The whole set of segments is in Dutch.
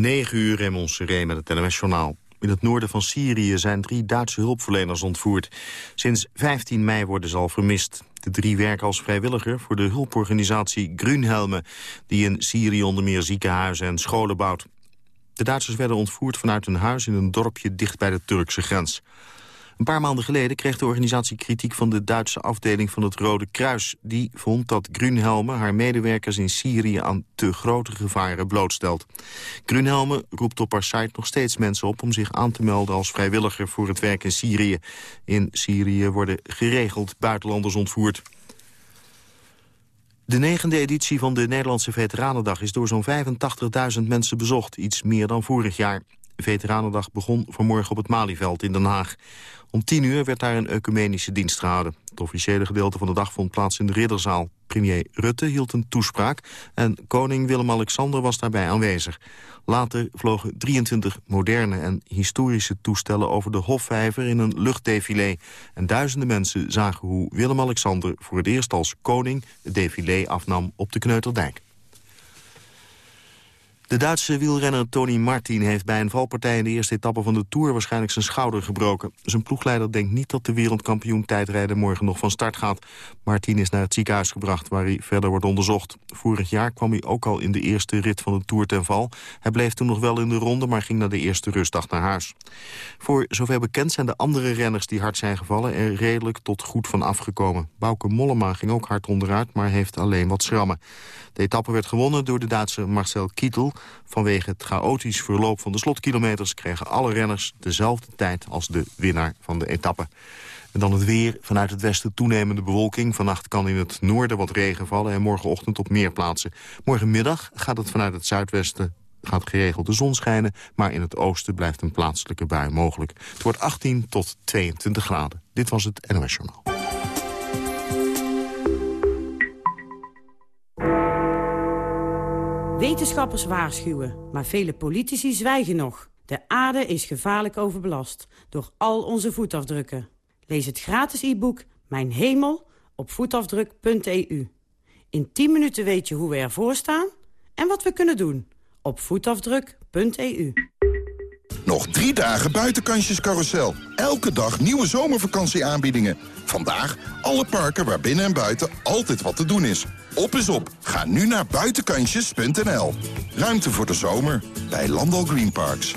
9 uur Raymond Seré met het NMS-journaal. In het noorden van Syrië zijn drie Duitse hulpverleners ontvoerd. Sinds 15 mei worden ze al vermist. De drie werken als vrijwilliger voor de hulporganisatie Grünhelme... die in Syrië onder meer ziekenhuizen en scholen bouwt. De Duitsers werden ontvoerd vanuit een huis in een dorpje dicht bij de Turkse grens. Een paar maanden geleden kreeg de organisatie kritiek van de Duitse afdeling van het Rode Kruis. Die vond dat Grunhelme haar medewerkers in Syrië aan te grote gevaren blootstelt. Grunhelme roept op haar site nog steeds mensen op om zich aan te melden als vrijwilliger voor het werk in Syrië. In Syrië worden geregeld buitenlanders ontvoerd. De negende editie van de Nederlandse Veteranendag is door zo'n 85.000 mensen bezocht, iets meer dan vorig jaar. De Veteranendag begon vanmorgen op het Malieveld in Den Haag. Om tien uur werd daar een ecumenische dienst gehouden. Het officiële gedeelte van de dag vond plaats in de Ridderzaal. Premier Rutte hield een toespraak en koning Willem-Alexander was daarbij aanwezig. Later vlogen 23 moderne en historische toestellen over de Hofvijver in een luchtdefilé. En duizenden mensen zagen hoe Willem-Alexander voor het eerst als koning het défilé afnam op de Kneuterdijk. De Duitse wielrenner Tony Martin heeft bij een valpartij in de eerste etappe van de Tour waarschijnlijk zijn schouder gebroken. Zijn ploegleider denkt niet dat de wereldkampioen tijdrijden morgen nog van start gaat. Martin is naar het ziekenhuis gebracht waar hij verder wordt onderzocht. Vorig jaar kwam hij ook al in de eerste rit van de Tour ten val. Hij bleef toen nog wel in de ronde, maar ging na de eerste rustdag naar huis. Voor zover bekend zijn de andere renners die hard zijn gevallen er redelijk tot goed van afgekomen. Bauke Mollema ging ook hard onderuit, maar heeft alleen wat schrammen. De etappe werd gewonnen door de Duitse Marcel Kittel. Vanwege het chaotisch verloop van de slotkilometers... kregen alle renners dezelfde tijd als de winnaar van de etappe. En dan het weer. Vanuit het westen toenemende bewolking. Vannacht kan in het noorden wat regen vallen en morgenochtend op meer plaatsen. Morgenmiddag gaat het vanuit het zuidwesten gaat geregeld de zon schijnen... maar in het oosten blijft een plaatselijke bui mogelijk. Het wordt 18 tot 22 graden. Dit was het NOS Journaal. Wetenschappers waarschuwen, maar vele politici zwijgen nog. De aarde is gevaarlijk overbelast door al onze voetafdrukken. Lees het gratis e-book Mijn Hemel op voetafdruk.eu. In 10 minuten weet je hoe we ervoor staan en wat we kunnen doen op voetafdruk.eu. Nog drie dagen buitenkansjes carousel. Elke dag nieuwe zomervakantieaanbiedingen. Vandaag alle parken waar binnen en buiten altijd wat te doen is. Op is op. Ga nu naar buitenkansjes.nl. Ruimte voor de zomer bij Landal Green Parks.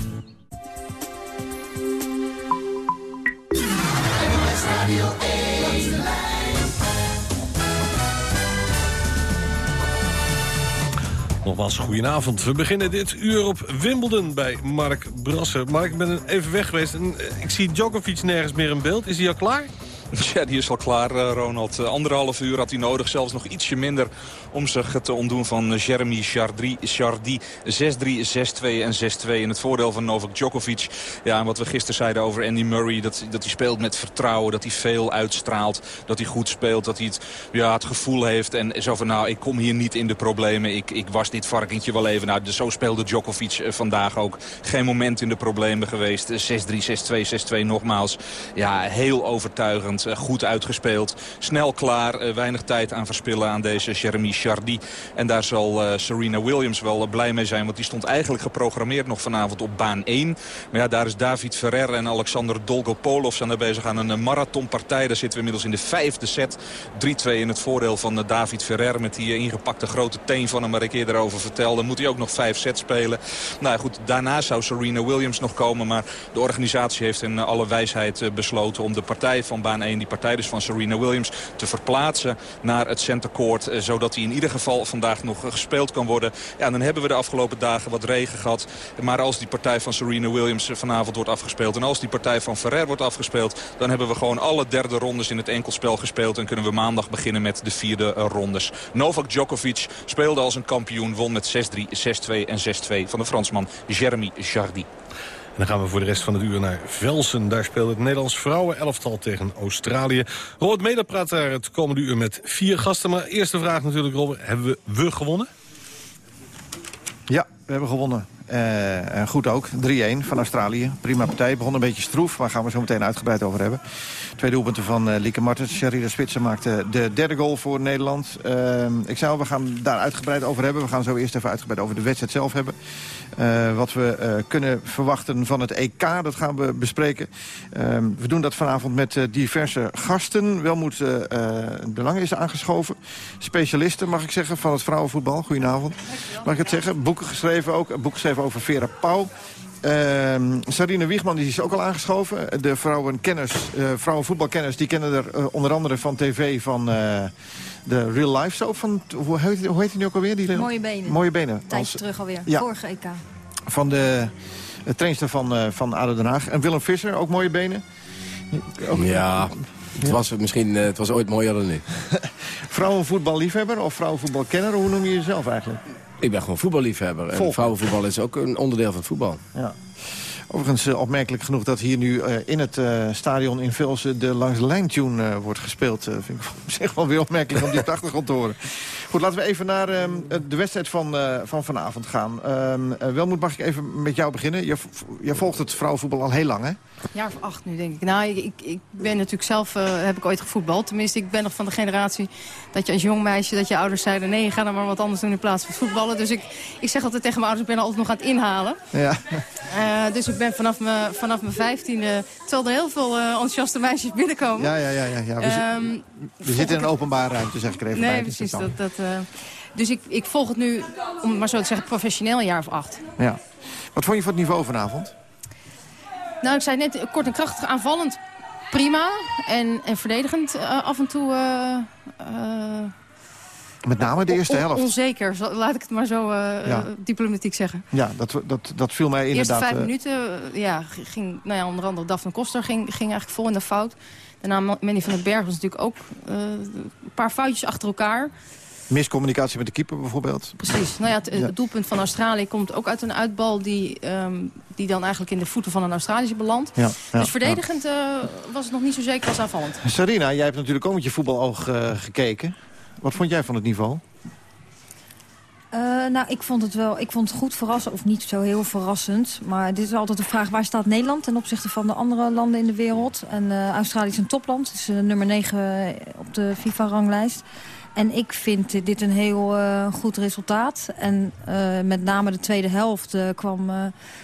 Nogmaals, goedenavond. We beginnen dit uur op Wimbledon bij Mark Brasser. Mark, ik ben even weg geweest en eh, ik zie Djokovic nergens meer in beeld. Is hij al klaar? Ja, die is al klaar, eh, Ronald. Eh, anderhalf uur had hij nodig, zelfs nog ietsje minder... om zich te ontdoen van Jeremy Chardy. 6-3, 6-2 en 6-2 in het voordeel van Novak Djokovic. Ja, en wat we gisteren zeiden over Andy Murray... dat, dat hij speelt met vertrouwen, dat hij veel uitstraalt... dat hij goed speelt, dat hij het, ja, het gevoel heeft... en zo van, nou, ik kom hier niet in de problemen. Ik, ik was dit varkentje wel even. Nou, dus zo speelde Djokovic eh, vandaag ook. Geen moment in de problemen geweest. 6-3, 6-2, 6-2 nogmaals. Ja, heel overtuigend. Eh, goed uitgespeeld. Snel klaar, eh, weinig tijd aan verspillen aan deze Jeremy Chardy. En daar zal eh, Serena Williams wel blij mee zijn. Want die stond eigenlijk geprogrammeerd nog vanavond op baan 1. Maar ja, daar is David Ferrer en Alexander Dolgopolov zijn er bezig aan een marathonpartij. Daar zitten we inmiddels in de vijfde set. 3-2 in het voordeel van David Ferrer met die ingepakte grote teen van hem waar ik eerder over vertelde. Moet hij ook nog vijf sets spelen. Nou goed, daarna zou Serena Williams nog komen. Maar de organisatie heeft in alle wijsheid besloten om de partij van baan 1 die partij dus van Serena Williams te verplaatsen naar het center court. Eh, zodat hij in ieder geval vandaag nog gespeeld kan worden. Ja, dan hebben we de afgelopen dagen wat regen gehad. Maar als die partij van Serena Williams vanavond wordt afgespeeld... en als die partij van Ferrer wordt afgespeeld... dan hebben we gewoon alle derde rondes in het enkelspel gespeeld... en kunnen we maandag beginnen met de vierde rondes. Novak Djokovic speelde als een kampioen, won met 6-3, 6-2 en 6-2 van de Fransman Jeremy Jardy. En dan gaan we voor de rest van het uur naar Velsen. Daar speelt het Nederlands vrouwen-elftal tegen Australië. Robert Meder praat daar het komende uur met vier gasten. Maar eerste vraag natuurlijk, Robert. Hebben we, we gewonnen? Ja, we hebben gewonnen. Uh, goed ook, 3-1 van Australië. Prima partij, begon een beetje stroef, maar gaan we zo meteen uitgebreid over hebben. Twee doelpunten van uh, Lieke Martens. Sherida Spitsen maakte de derde goal voor Nederland. Uh, ik al, we gaan daar uitgebreid over hebben. We gaan zo eerst even uitgebreid over de wedstrijd zelf hebben. Uh, wat we kunnen verwachten van het EK, dat gaan we bespreken. Ehm, we doen dat vanavond met diverse gasten. Welmoed de Lange is aangeschoven. Specialisten, mag ik zeggen, van het vrouwenvoetbal. Goedenavond. Mag ik het zeggen? Boeken geschreven ook. Een boek geschreven over Vera Pauw. Uh, Sarine Wiegman die is ook al aangeschoven. De vrouwenkenners, uh, vrouwenvoetbalkenners, die kennen er uh, onder andere van tv van de Real Life Soap. Van, hoe, heet, hoe heet die nu ook alweer? Die, mooie benen. Mooie benen. Tijdje Als, terug alweer, ja, vorige EK. Van de trainster van, van ADO Den Haag. En Willem Visser, ook mooie benen. Ook, ja, het was, misschien, het was ooit mooier dan nu. vrouwenvoetballiefhebber of vrouwenvoetbalkenner, hoe noem je jezelf eigenlijk? Ik ben gewoon voetballiefhebber. En vrouwenvoetbal is ook een onderdeel van het voetbal. Ja. Overigens uh, opmerkelijk genoeg dat hier nu uh, in het uh, stadion in Velsen... de langs de wordt gespeeld. vind ik op zich wel weer opmerkelijk om die op de achtergrond te horen. Goed, laten we even naar ehm, de wedstrijd van, van vanavond gaan. Ehm, Welmoed, mag ik even met jou beginnen? Je, je volgt het vrouwenvoetbal al heel lang, hè? jaar of acht nu, denk ik. Nou, ik, ik ben natuurlijk zelf, uh, heb ik ooit gevoetbald. Tenminste, ik ben nog van de generatie dat je als jong meisje... dat je ouders zeiden, nee, ga dan maar wat anders doen in plaats van voetballen. Dus ik, ik zeg altijd tegen mijn ouders, ik ben altijd nog aan het inhalen. Ja. Uh, dus ik ben vanaf mijn, vanaf mijn vijftiende... terwijl er heel veel enthousiaste meisjes binnenkomen. Ja, ja, ja. ja, ja. We, um, we zitten in een openbare ruimte, zeg ik er even nee, bij. precies. Dat, dat, dus ik, ik volg het nu, om het maar zo te zeggen, professioneel een jaar of acht. Ja. Wat vond je van het niveau vanavond? Nou, ik zei net, kort en krachtig aanvallend prima. En, en verdedigend uh, af en toe... Uh, uh, met name de eerste helft. Onzeker, laat ik het maar zo ja. diplomatiek zeggen. Ja, dat, dat, dat viel mij inderdaad... De eerste vijf minuten, ja, ging, nou ja, onder andere Daphne Koster ging, ging eigenlijk vol in de fout. Daarna Manny van den Berg was natuurlijk ook een paar foutjes achter elkaar. Miscommunicatie met de keeper bijvoorbeeld. Precies. Nou ja, het, doelpunt van Australië komt ook uit een uitbal... Die, um, die dan eigenlijk in de voeten van een Australische belandt. Ja, dus verdedigend uh, was het nog niet zo zeker als aanvallend. Sarina, jij hebt natuurlijk ook met je voetbaloog uh, gekeken. Wat vond jij van het niveau? Uh, nou, ik vond het wel, ik vond het goed verrassend, of niet zo heel verrassend. Maar dit is altijd de vraag, waar staat Nederland ten opzichte van de andere landen in de wereld? En uh, Australië is een topland, het is uh, nummer 9 op de FIFA-ranglijst. En ik vind dit een heel uh, goed resultaat. En uh, met name de tweede helft uh, kwam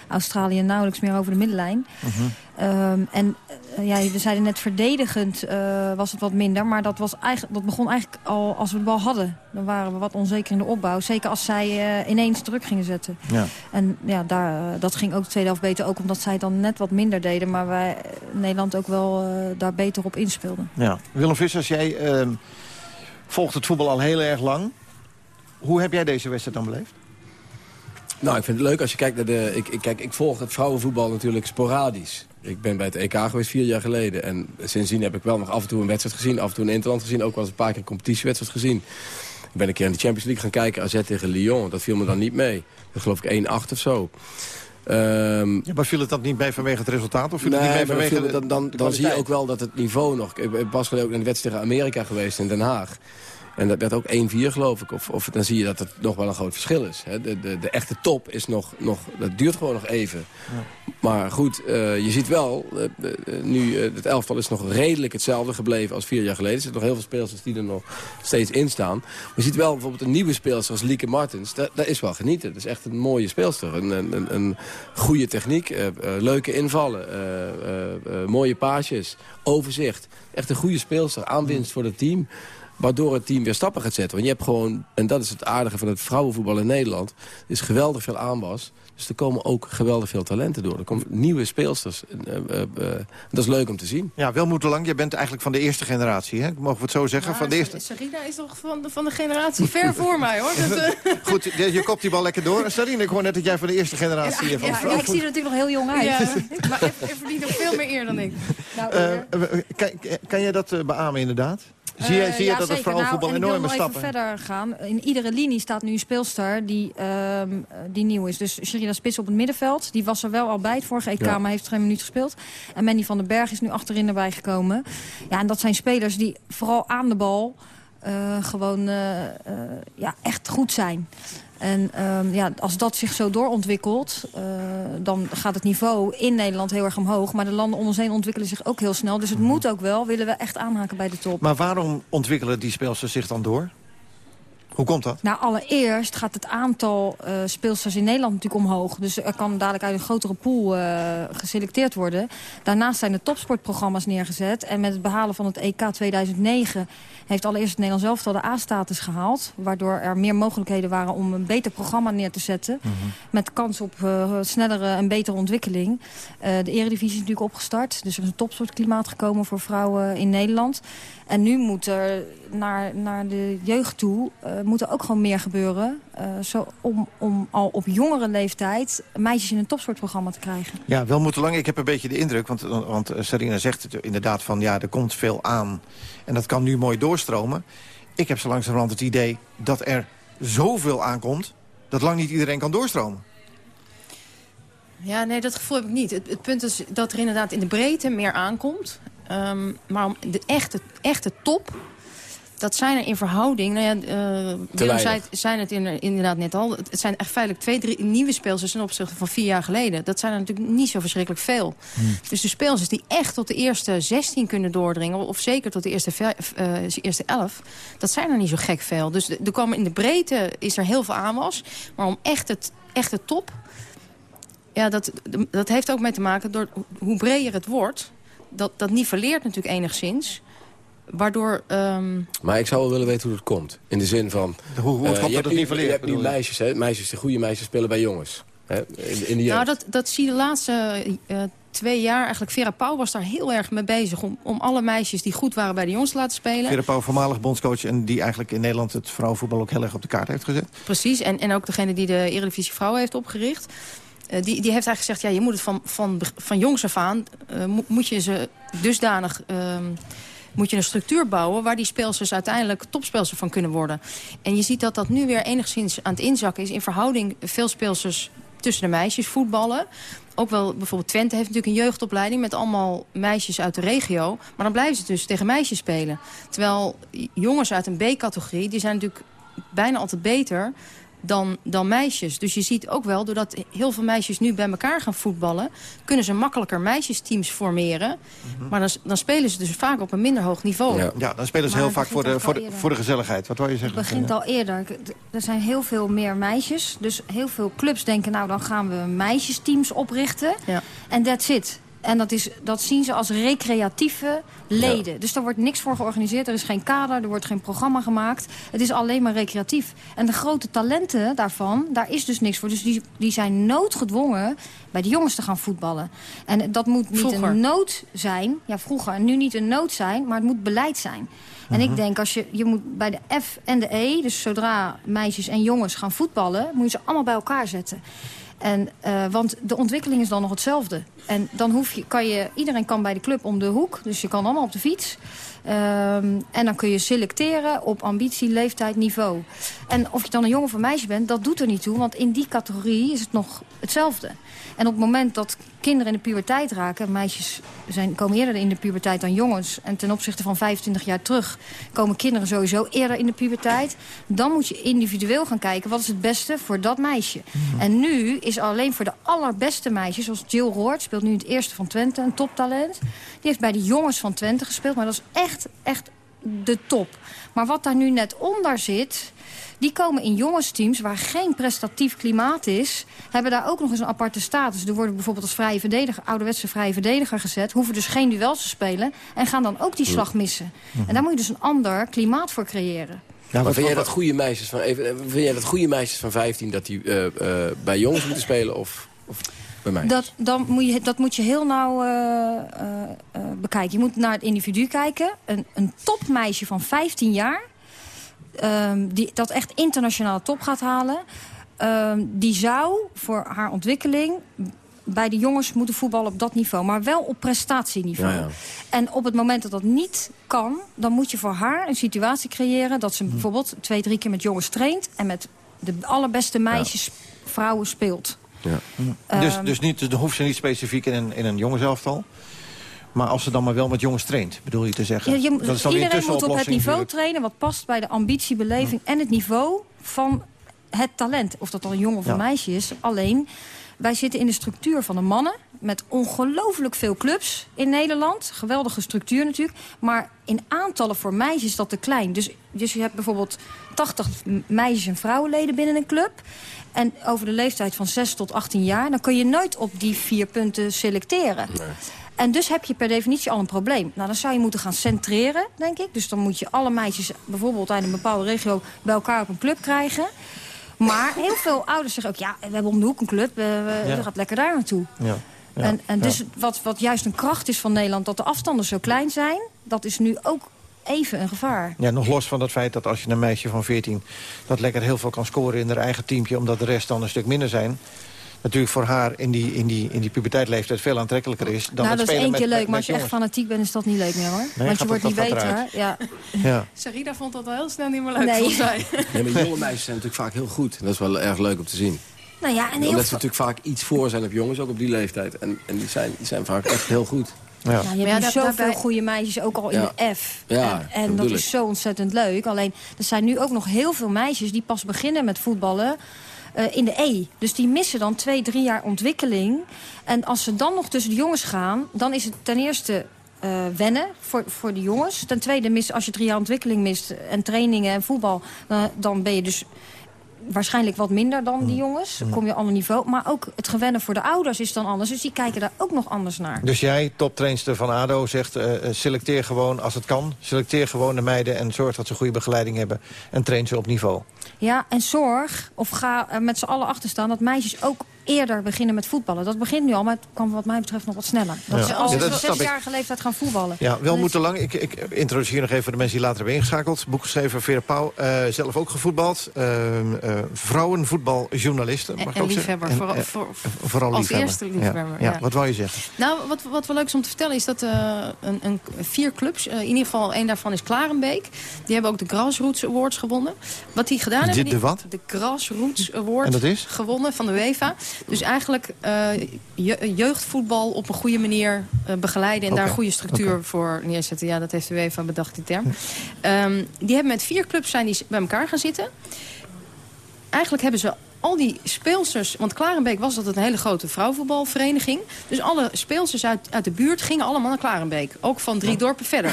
Australië nauwelijks meer over de middenlijn. -huh. um, en ja, we zeiden net verdedigend was het wat minder. Maar dat, was eigenlijk, dat begon eigenlijk al als we de bal hadden. Dan waren we wat onzeker in de opbouw. Zeker als zij ineens druk gingen zetten. Ja. En ja, daar, dat ging ook de tweede helft beter. Ook omdat zij dan net wat minder deden. Maar wij Nederland ook wel daar beter op inspeelden. Ja. Willem Vissers, jij ehm, volgt het voetbal al heel erg lang. Hoe heb jij deze wedstrijd dan beleefd? Nou, ik vind het leuk als je kijkt naar de... Ik, ik, kijk, ik volg het vrouwenvoetbal natuurlijk sporadisch. Ik ben bij het EK geweest vier jaar geleden. En sindsdien heb ik wel nog af en toe een wedstrijd gezien. Af en toe een interland gezien. Ook wel eens een paar keer een competitiewedstrijd gezien. Ik ben een keer in de Champions League gaan kijken. AZ tegen Lyon. Dat viel me dan niet mee. Dat geloof ik 1-8 of zo. Um, ja, maar viel het dat niet bij vanwege het resultaat? Of viel nee, het niet bij vanwege viel, dan, dan, dan zie je ook wel dat het niveau nog... Ik ben pas geleden ook in de wedstrijd tegen Amerika geweest in Den Haag. En dat werd ook 1-4 geloof ik. Of, of dan zie je dat het nog wel een groot verschil is. Hè. De, de, de echte top is nog, nog, dat duurt gewoon nog even. Ja. Maar goed, uh, je ziet wel, uh, uh, nu het elftal is nog redelijk hetzelfde gebleven als vier jaar geleden. Er zitten nog heel veel spelers die er nog steeds in staan. Maar je ziet wel bijvoorbeeld een nieuwe speelster als Lieke Martens. Daar, daar is wel genieten. Dat is echt een mooie speelster. Een, een, een goede techniek, leuke invallen, mooie paasjes, overzicht. Echt een goede speelster, aanwinst voor het team. Waardoor het team weer stappen gaat zetten. Want je hebt gewoon, en dat is het aardige van het vrouwenvoetbal in Nederland... er is geweldig veel aanwas. Dus er komen ook geweldig veel talenten door. Er komen nieuwe speelsters. Uh, uh, uh, dat is leuk om te zien. Ja, Welmoed Lang, jij bent eigenlijk van de eerste generatie, hè? Mogen we het zo zeggen? Ja, van de eerste... Sarina is toch van de, van de generatie ver voor mij, hoor. Dat, Goed, je, je kopt die bal lekker door. Sarina, ik hoor net dat jij van de eerste generatie... Ja, van ja, ja, ik zie er natuurlijk nog heel jong uit. Ja, maar hij verdient nog veel meer eer dan ik. Nou, kan, kan jij dat beamen, inderdaad? Zie je, zie je ja, dat het vrouwenvoetbal nou, enorme stappen... Ik wil even verder gaan. In iedere linie staat nu een speelster die, uh, die nieuw is. Dus Sherida Spits op het middenveld. Die was er wel al bij het vorige EK, ja. maar heeft geen minuut gespeeld. En Mandy van den Berg is nu achterin erbij gekomen. Ja, en dat zijn spelers die vooral aan de bal... gewoon ja, echt goed zijn. En ehm, ja, als dat zich zo doorontwikkelt, dan gaat het niveau in Nederland heel erg omhoog. Maar de landen om ons heen ontwikkelen zich ook heel snel. Dus het moet ook wel, willen we echt aanhaken bij de top. Maar waarom ontwikkelen die speelsters zich dan door? Hoe komt dat? Nou, allereerst gaat het aantal uh, speelsters in Nederland natuurlijk omhoog. Dus er kan dadelijk uit een grotere pool uh, geselecteerd worden. Daarnaast zijn er topsportprogramma's neergezet. En met het behalen van het EK 2009 heeft allereerst het Nederlands elftal de A-status gehaald. Waardoor er meer mogelijkheden waren om een beter programma neer te zetten. Mhm. Met kans op uh, snellere en betere ontwikkeling. de eredivisie is natuurlijk opgestart. Dus er is een topsportklimaat gekomen voor vrouwen in Nederland. En nu moet er naar, naar de jeugd toe uh, moet er ook gewoon meer gebeuren. Uh, zo om, om al op jongere leeftijd meisjes in een topsportprogramma te krijgen. Ja, wel moeten lang. Ik heb een beetje de indruk, want, want Sarina zegt het inderdaad van... ja, er komt veel aan en dat kan nu mooi doorstromen. Ik heb zo langzamerhand het idee dat er zoveel aankomt... dat lang niet iedereen kan doorstromen. Ja, nee, dat gevoel heb ik niet. Het, het, punt is dat er inderdaad in de breedte meer aankomt. Um, maar de echte, echte top, dat zijn er in verhouding... Nou ja, uh, Willem zei, zijn het inderdaad net al. Het zijn echt feitelijk twee, drie nieuwe speelsters... ten opzichte van vier jaar geleden. Dat zijn er natuurlijk niet zo verschrikkelijk veel. Hmm. Dus de speelsters die echt tot de eerste 16 kunnen doordringen... of zeker tot de eerste, uh, eerste 11... dat zijn er niet zo gek veel. Dus er komen in de breedte is er heel veel aanwas. Maar om echt het echte top... Ja, dat, dat heeft ook mee te maken door hoe breder het wordt dat, dat niveleert natuurlijk enigszins. Waardoor... Um... Maar ik zou wel willen weten hoe het komt. In de zin van... Hoe, hoe uh, dat niveleert? Je hebt nu meisjes, hè? meisjes, de goede meisjes spelen bij jongens. Hè? In, in de nou, dat, dat zie je de laatste uh, twee jaar. Eigenlijk Vera Pauw was daar heel erg mee bezig... Om, om alle meisjes die goed waren bij de jongens te laten spelen. Vera Pauw, voormalig bondscoach... en die eigenlijk in Nederland het vrouwenvoetbal ook heel erg op de kaart heeft gezet. Precies, en, en ook degene die de Eredivisie Vrouwen heeft opgericht. Eh, die, die heeft eigenlijk gezegd, ja, je moet het van, van, van jongs af aan... Uh, moet je ze dusdanig... Uh, moet je een structuur bouwen waar die speelsters uiteindelijk topspeelsters van kunnen worden. En je ziet dat dat nu weer enigszins aan het inzakken is. In verhouding veel speelsters tussen de meisjes voetballen. Ook wel, bijvoorbeeld Twente heeft natuurlijk een jeugdopleiding... met allemaal meisjes uit de regio. Maar dan blijven ze dus tegen meisjes spelen. Terwijl jongens uit een B-categorie... die zijn natuurlijk bijna altijd beter dan, dan meisjes. Dus je ziet ook wel, doordat heel veel meisjes nu bij elkaar gaan voetballen... kunnen ze makkelijker meisjesteams formeren. Mhm. Maar dan, dan, spelen ze dus vaak op een minder hoog niveau. Ja, ja dan spelen ze heel vaak voor de, voor, de, voor de gezelligheid. Wat wil je zeggen? Het begint al eerder. Er zijn heel veel meer meisjes. Dus heel veel clubs denken, nou dan gaan we meisjesteams oprichten. Ja. En that's it. En dat, is, dat zien ze als recreatieve leden. Dus daar wordt niks voor georganiseerd. Er is geen kader, er wordt geen programma gemaakt. Het is alleen maar recreatief. En de grote talenten daarvan, daar is dus niks voor. Dus die, die zijn noodgedwongen bij de jongens te gaan voetballen. En dat moet niet een nood zijn. Ja, vroeger. En nu niet een nood zijn, maar het moet beleid zijn. En ik mhm. denk, als je, je moet bij de F en de E... dus zodra meisjes en jongens gaan voetballen... moet je ze allemaal bij elkaar zetten. En, uh, want de ontwikkeling is dan nog hetzelfde. En dan hoef je, kan je, iedereen kan bij de club om de hoek. Dus je kan allemaal op de fiets. Um, en dan kun je selecteren op ambitie, leeftijd, niveau. En of je dan een jongen of een meisje bent, dat doet er niet toe. Want in die categorie is het nog hetzelfde. En op het moment dat kinderen in de puberteit raken... meisjes zijn, komen eerder in de puberteit dan jongens... en ten opzichte van 25 jaar terug komen kinderen sowieso eerder in de puberteit... dan moet je individueel gaan kijken wat is het beste voor dat meisje. Mhm. En nu is alleen voor de allerbeste meisjes... zoals Jill Roord, speelt nu het eerste van Twente, een toptalent... die heeft bij de jongens van Twente gespeeld, maar dat is echt, echt de top. Maar wat daar nu net onder zit die komen in jongensteams waar geen prestatief klimaat is... hebben daar ook nog eens een aparte status. Er worden bijvoorbeeld als vrije verdediger, ouderwetse vrije verdediger gezet... hoeven dus geen duels te spelen en gaan dan ook die slag missen. En daar moet je dus een ander klimaat voor creëren. Ja, maar vind jij dat goede meisjes van even, vind jij dat goede meisjes van 15 dat die uh, uh, bij jongens moeten spelen of, of bij mij? Dat, dan moet je, dat moet je heel nauw uh, bekijken. Je moet naar het individu kijken. Een, een topmeisje van 15 jaar um, die dat echt internationaal top gaat halen... Um, die zou voor haar ontwikkeling bij de jongens moeten voetballen op dat niveau. Maar wel op prestatieniveau. Ja, ja. En op het moment dat dat niet kan... dan moet je voor haar een situatie creëren... dat ze hm. bijvoorbeeld twee, drie keer met jongens traint... en met de allerbeste meisjes, vrouwen speelt. Ja. Um, dus, dus niet, dan hoeft ze niet specifiek in een, in een jongenselftal? Maar als ze dan maar wel met jongens traint, bedoel je te zeggen? Ja, je, dat is dan weer een iedereen moet op het niveau natuurlijk. trainen... wat past bij de ambitie, beleving en het niveau van het talent. Of dat dan een jongen of een Ja. meisje is. Alleen, wij zitten in de structuur van de mannen... met ongelooflijk veel clubs in Nederland. Geweldige structuur natuurlijk. Maar in aantallen voor meisjes is dat te klein. Dus, dus je hebt bijvoorbeeld 80 meisjes- en vrouwenleden binnen een club... En over de leeftijd van 6 tot 18 jaar... dan kun je nooit op die vier punten selecteren. En dus heb je per definitie al een probleem. Nou, dan zou je moeten gaan centreren, denk ik. Dus dan moet je alle meisjes bijvoorbeeld uit een bepaalde regio... bij elkaar op een club krijgen. Maar heel veel ouders zeggen ook... ja, we hebben om de hoek een club, we, we, Ja. we gaat lekker daar naartoe. Ja. Ja. En, en dus wat, wat juist een kracht is van Nederland... dat de afstanden zo klein zijn, dat is nu ook even een gevaar. Ja, nog los van het feit dat als je een meisje van 14... dat lekker heel veel kan scoren in haar eigen teampje... omdat de rest dan een stuk minder zijn... natuurlijk voor haar in die, in die, in die puberteitleeftijd veel aantrekkelijker is... dan nou, het dat is één met- keer met- leuk, maar als je echt fanatiek bent... is dat niet leuk meer, hoor. Want je wordt niet beter. Ja. Ja. Sarita vond dat al heel snel niet meer leuk, Nee. volgens mij. Nee, maar jonge meisjes zijn natuurlijk vaak heel goed. Dat is wel erg leuk om te zien. Nou ja, en heel Omdat ze natuurlijk vaak iets voor zijn op jongens, ook op die leeftijd. En, en die, zijn, die zijn vaak echt heel goed. Ja. Nou, je hebt ja, zoveel daarbij- goede meisjes, ook al in Ja. de F. Ja, en dat en dat is zo ontzettend leuk. Alleen, er zijn nu ook nog heel veel meisjes die pas beginnen met voetballen... eh, in de E. Dus die missen dan twee, drie jaar ontwikkeling. En als ze dan nog tussen de jongens gaan... dan is het ten eerste eh, wennen voor, voor de jongens. Ten tweede, mis, als je drie jaar ontwikkeling mist... en trainingen en voetbal... eh, dan ben je dus waarschijnlijk wat minder dan Mm. die jongens. Dan kom je op ander niveau. Maar ook het gewennen voor de ouders is dan anders. Dus die kijken daar ook nog anders naar. Dus jij, toptrainster van ADO, zegt... eh, eh, selecteer gewoon als het kan. Selecteer gewoon de meiden en zorg dat ze goede begeleiding hebben. En train ze op niveau. Ja, en zorg, of ga er met z'n allen achter staan... dat meisjes ook eerder beginnen met voetballen. Dat begint nu al, maar het kan wat mij betreft nog wat sneller. Dat Ja. ze al Ja, dat zesjarige leeftijd gaan voetballen. Ja, wel moeten lang. Ik, ik introduceer nog even voor de mensen die later hebben ingeschakeld. Boekgeschrever Vera Pauw, eh, zelf ook gevoetbald. Uh, uh, vrouwenvoetbaljournaliste, mag En- ik en ook liefhebber, vooral- eh, voor- vooral als liefhebber. eerste liefhebber, Ja. Wat wou je zeggen? Nou, wat, wat wel leuk is om te vertellen is dat eh, een, een, vier clubs, eh, in ieder geval één daarvan is Klarenbeek. Die hebben ook de Grassroots Awards gewonnen. Wat die gedaan De- hebben... de wat? De Grassroots Award En dat is? gewonnen van de UEFA. Dus eigenlijk eh, je- jeugdvoetbal op een goede manier eh, begeleiden... en Oké, daar een goede structuur voor neerzetten. Ja, dat heeft de UEFA bedacht, die term. Ehm, die hebben met vier clubs zijn die bij elkaar gaan zitten. Eigenlijk hebben ze al die speelsters... Want Klarenbeek was altijd een hele grote vrouwenvoetbalvereniging. Dus alle speelsters uit, uit de buurt gingen allemaal naar Klarenbeek. Ook van drie dorpen verder.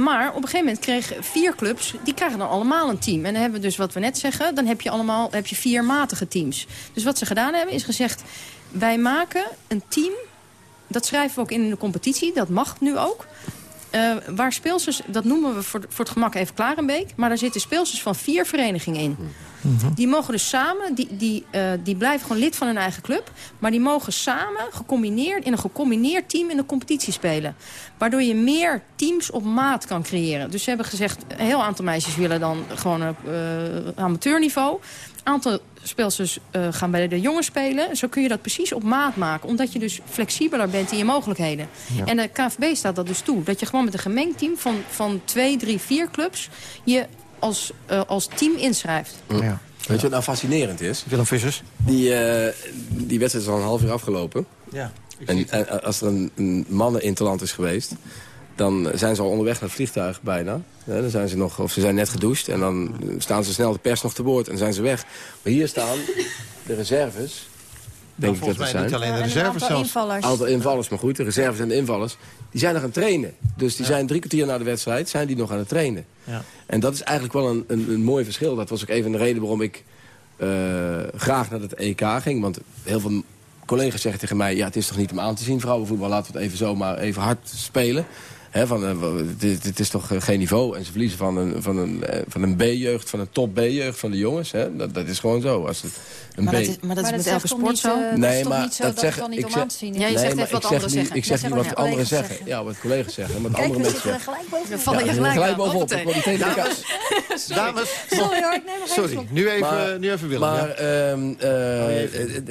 Maar op een gegeven moment kregen vier clubs... die krijgen dan allemaal een team. En dan hebben we dus wat we net zeggen... dan heb je allemaal heb je vier matige teams. Dus wat ze gedaan hebben is gezegd... wij maken een team... dat schrijven we ook in de competitie. Dat mag nu ook. Eh, waar speelsters, dat noemen we voor, voor het gemak even Klarenbeek... maar daar zitten speelsters van vier verenigingen in. Die mogen dus samen, die, die, eh, die blijven gewoon lid van hun eigen club... maar die mogen samen gecombineerd, in een gecombineerd team in de competitie spelen. Waardoor je meer teams op maat kan creëren. Dus ze hebben gezegd, een heel aantal meisjes willen dan gewoon op eh, amateurniveau. Een aantal speelsters eh, gaan bij de jongens spelen. Zo kun je dat precies op maat maken. Omdat je dus flexibeler bent in je mogelijkheden. Ja. En de KNVB staat dat dus toe. Dat je gewoon met een gemengd team van, van twee, drie, vier clubs... je als, eh, als team inschrijft. Ja. Weet je wat nou fascinerend is? Willem Vissers? Die, eh, die wedstrijd is al een half uur afgelopen. Ja. En, en als er een, een manneninterland is geweest... dan zijn ze al onderweg naar het vliegtuig bijna. Ja, dan zijn ze nog, of ze zijn net gedoucht. En dan staan ze snel de pers nog te woord en dan zijn ze weg. Maar hier staan de reserves. Denk ik dat volgens het mij zijn. niet alleen de reserves aantal zelfs. invallers. aantal invallers, maar goed, de reserves en de invallers... die zijn nog aan het trainen. Dus die zijn drie kwartier na de wedstrijd zijn die nog aan het trainen. Ja. En dat is eigenlijk wel een, een, een mooi verschil. Dat was ook even de reden waarom ik eh, graag naar het EK ging. Want heel veel collega's zeggen tegen mij... ja, het is toch niet om aan te zien, vrouwenvoetbal. Laten we het even zomaar even hard spelen. Hè, van, eh, dit, dit is toch eh, geen niveau. En ze verliezen van een, van een, eh, van een B-jeugd, van een top B-jeugd van de jongens. Hè. Dat, dat is gewoon zo. Als het een Maar B... dat is, maar dat is met elke sport niet, zo? eh, dat Nee, is toch maar niet zo dat dat, het zeg- dan niet ik om zeg- aan te zien? Ja, je nee, zegt even wat ik zeg anderen niet, zeggen. Ik zeg niet wat anderen zeggen. zeggen. Ja, wat collega's zeggen. Wat Kijk, andere we mensen zitten zeggen. gelijk bovenop. We vallen je gelijk bovenop. Dames, Sorry hoor, ik neem nog even sorry. Nu even, nu even Willem. Maar ehm, eh, eh,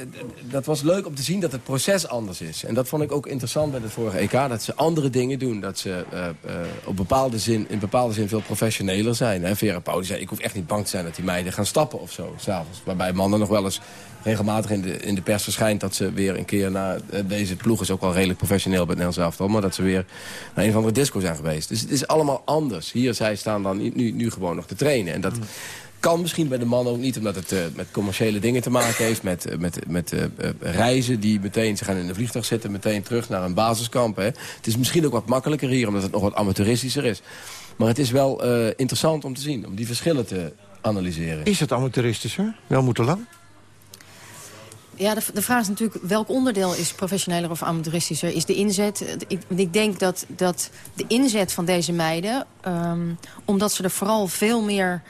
dat was leuk om te zien dat het proces anders is. En dat vond ik ook interessant bij het vorige EK. Dat ze andere dingen doen. Dat ze eh, op bepaalde zin, in bepaalde zin veel professioneler zijn. Hè? Vera Pauw die zei, ik hoef echt niet bang te zijn dat die meiden gaan stappen of zo. S'avonds. Waarbij mannen nog wel eens regelmatig in de, in de pers verschijnt... dat ze weer een keer naar... deze ploeg is ook wel redelijk professioneel bij het Nederlands elftal... maar dat ze weer naar een of andere disco zijn geweest. Dus het is allemaal anders. Hier, zij staan dan nu, nu gewoon nog te trainen. En dat... Mm. Kan misschien bij de man ook niet, omdat het uh, met commerciële dingen te maken heeft. Met, uh, met, met uh, reizen die meteen, ze gaan in een vliegtuig zitten... meteen terug naar een basiskamp. Hè. Het is misschien ook wat makkelijker hier, omdat het nog wat amateuristischer is. Maar het is wel interessant om te zien, om die verschillen te analyseren. Is het amateuristischer? Wel moeten lang? Ja, de, de, vraag is natuurlijk welk onderdeel is professioneler of amateuristischer? Is de inzet? Ik, ik denk dat, dat de inzet van deze meiden... Um, omdat ze er vooral veel meer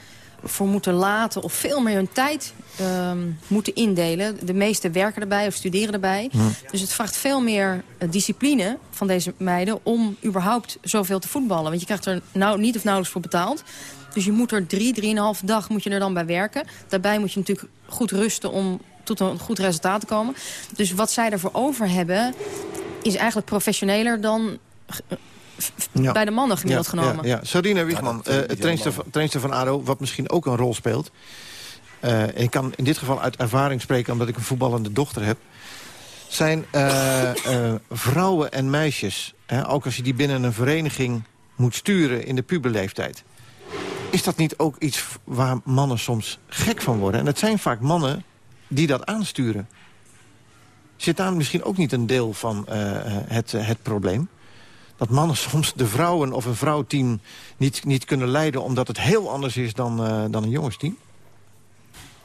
voor moeten laten of veel meer hun tijd um, moeten indelen. De meeste werken erbij of studeren erbij. Dus het vraagt veel meer uh, discipline van deze meiden... om überhaupt zoveel te voetballen. Want je krijgt er nou niet of nauwelijks voor betaald. Dus je moet er drie, drieënhalf dag moet je er dan bij werken. Daarbij moet je natuurlijk goed rusten om tot een goed resultaat te komen. Dus wat zij ervoor over hebben is eigenlijk professioneler dan bij de mannen gemiddeld genomen. Ja, ja. Sarina Wiegman, uh, trainster, van, trainster van ADO, wat misschien ook een rol speelt. Uh, ik kan in dit geval uit ervaring spreken, omdat ik een voetballende dochter heb. Zijn uh, vrouwen en meisjes, hè, ook als je die binnen een vereniging moet sturen in de puberleeftijd. Is dat niet ook iets waar mannen soms gek van worden? En het zijn vaak mannen die dat aansturen. Zit daar misschien ook niet een deel van het, het probleem? Dat mannen soms de vrouwen of een vrouwteam niet, niet kunnen leiden... omdat het heel anders is dan, uh, dan een jongensteam?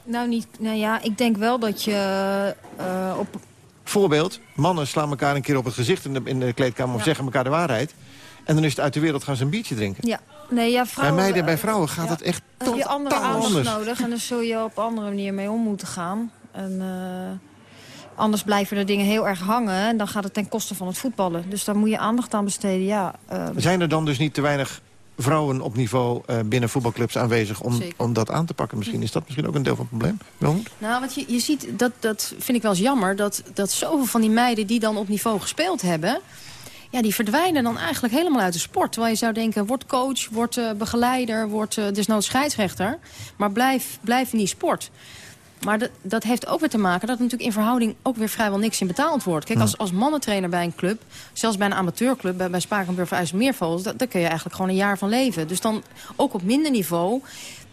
Nou, niet, nou ja, ik denk wel dat je uh, op... Voorbeeld, mannen slaan elkaar een keer op het gezicht in de, in de kleedkamer... of zeggen elkaar de waarheid. En dan is het uit de wereld gaan ze een biertje drinken. Ja. Nee, ja, vrouwen, bij meiden en bij vrouwen gaat het echt totaal anders. Je andere anders nodig en daar zul je op andere manier mee om moeten gaan. En... Uh... Anders blijven er dingen heel erg hangen en dan gaat het ten koste van het voetballen. Dus daar moet je aandacht aan besteden, ja. Uh... Zijn er dan dus niet te weinig vrouwen op niveau uh, binnen voetbalclubs aanwezig om, om dat aan te pakken? Misschien is dat misschien ook een deel van het probleem. Waarom? Nou, want je, je ziet, dat, dat vind ik wel eens jammer... Dat, dat zoveel van die meiden die dan op niveau gespeeld hebben... Ja, die verdwijnen dan eigenlijk helemaal uit de sport. Terwijl je zou denken, word coach, word uh, begeleider, word uh, desnoods scheidsrechter. Maar blijf, blijf in die sport. Maar dat, dat heeft ook weer te maken dat er natuurlijk in verhouding ook weer vrijwel niks in betaald wordt. Kijk, als, als mannentrainer bij een club, zelfs bij een amateurclub, bij, bij Spakenburg of IJsselmeervogels, daar kun je eigenlijk gewoon een jaar van leven. Dus dan ook op minder niveau,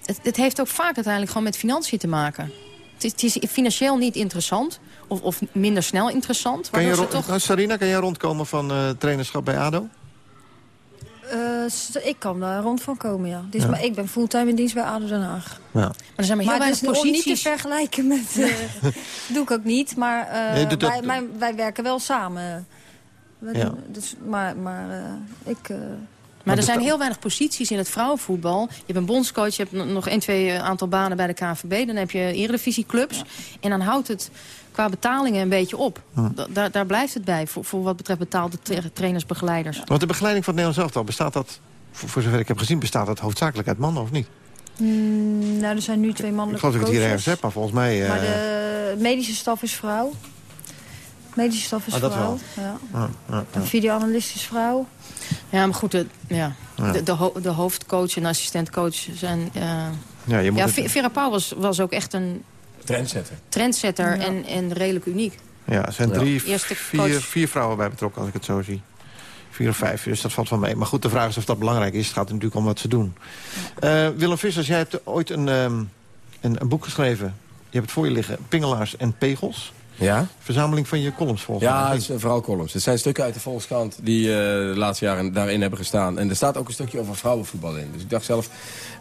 het, het heeft ook vaak uiteindelijk gewoon met financiën te maken. Het is, financieel niet interessant. Of, of minder snel interessant. Kan je, toch... Nou, Sarina, kan jij rondkomen van uh, trainerschap bij ADO? Uh, ik kan daar rond van komen, ja. Dus, Maar ik ben fulltime in dienst bij ADO Den Haag. Ja. Maar er zijn maar heel maar weinig posities. niet te vergelijken met... Uh, doe ik ook niet, maar uh, nee, wij, wij, wij, werken wel samen. Ja. Dus, maar maar ik... Maar er zijn heel weinig posities in het vrouwenvoetbal. Je hebt een bondscoach, je hebt nog één, twee aantal banen bij de KNVB. Dan heb je eredivisieclubs. Ja. En dan houdt het qua betalingen een beetje op. Daar, daar blijft het bij, voor, voor wat betreft betaalde trainers, begeleiders. Want de begeleiding van het Nederlands elftal, bestaat dat, voor, zover ik heb gezien, bestaat dat hoofdzakelijk uit mannen of niet? Mm, nou, er zijn nu twee mannelijke Ik geloof dat ik het hier ergens heb, maar volgens mij... Maar de medische staf is vrouw. Medische staf is ah, vrouw. Ja. Ah, ah, Een videoanalist is vrouw. Ja, maar goed, de, ja. De, de, de, hoofdcoach en assistentcoach zijn... Uh, ja, je moet ja, Vera Pauw was, was ook echt een Trendsetter. Trendsetter en, en redelijk uniek. Ja, er zijn drie, vier, vier vrouwen bij betrokken als ik het zo zie. Vier of vijf, dus dat valt van mee. Maar goed, de vraag is of dat belangrijk is. Het gaat natuurlijk om wat ze doen. Uh, Willem Vissers, jij hebt ooit een, um, een, een boek geschreven. Je hebt het voor je liggen. Pingelaars en Pegels. Ja? Verzameling van je columns volgens mij. Ja, het is vooral columns. Het zijn stukken uit de Volkskrant die uh, de laatste jaren daarin hebben gestaan. En er staat ook een stukje over vrouwenvoetbal in. Dus ik dacht zelf,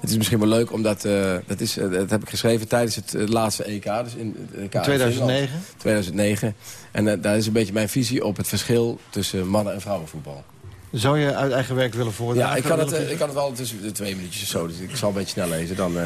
het is misschien wel leuk omdat... Uh, dat, is, uh, dat heb ik geschreven tijdens het laatste EK. Dus in, EK 2009? 2009. En daar is een beetje mijn visie op het verschil tussen mannen- en vrouwenvoetbal. Zou je uit eigen werk willen voordragen? Ja, ik kan, het, ik kan het wel tussen de twee minuutjes of zo. Dus ik zal een beetje snel lezen. Dan,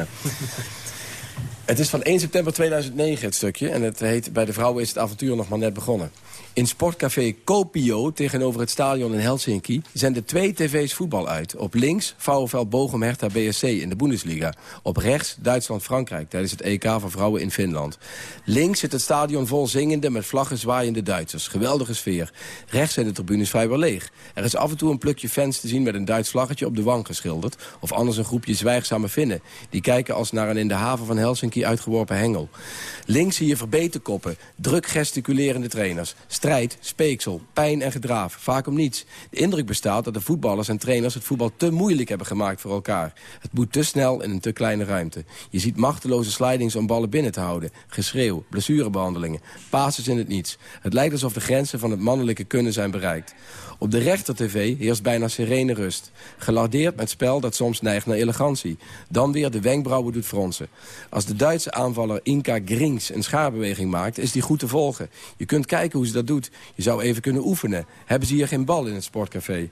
Het is van 1 september 2009 het stukje. En het heet Bij de vrouwen is het avontuur nog maar net begonnen. In sportcafé Kopio tegenover het stadion in Helsinki... zenden twee tv's voetbal uit. Op links VfL Bochum BSC in de Bundesliga. Op rechts Duitsland-Frankrijk tijdens het EK van vrouwen in Finland. Links zit het stadion vol zingende met vlaggen zwaaiende Duitsers. Geweldige sfeer. Rechts zijn de tribunes vrijwel leeg. Er is af en toe een plukje fans te zien met een Duits vlaggetje op de wang geschilderd. Of anders een groepje zwijgzame Finnen. Die kijken als naar een in de haven van Helsinki uitgeworpen hengel. Links zie je verbeterkoppen, druk gesticulerende trainers. Strijd, speeksel, pijn en gedraaf, vaak om niets. De indruk bestaat dat de voetballers en trainers het voetbal te moeilijk hebben gemaakt voor elkaar. Het moet te snel in een te kleine ruimte. Je ziet machteloze slidings om ballen binnen te houden. Geschreeuw, blessurebehandelingen, passes in het niets. Het lijkt alsof de grenzen van het mannelijke kunnen zijn bereikt. Op de rechter-tv heerst bijna serene rust. Gelardeerd met spel dat soms neigt naar elegantie. Dan weer de wenkbrauwen doet fronsen. Als de Duitse aanvaller Inka Grings een schaarbeweging maakt... is die goed te volgen. Je kunt kijken hoe ze dat doet. Je zou even kunnen oefenen. Hebben ze hier geen bal in het sportcafé?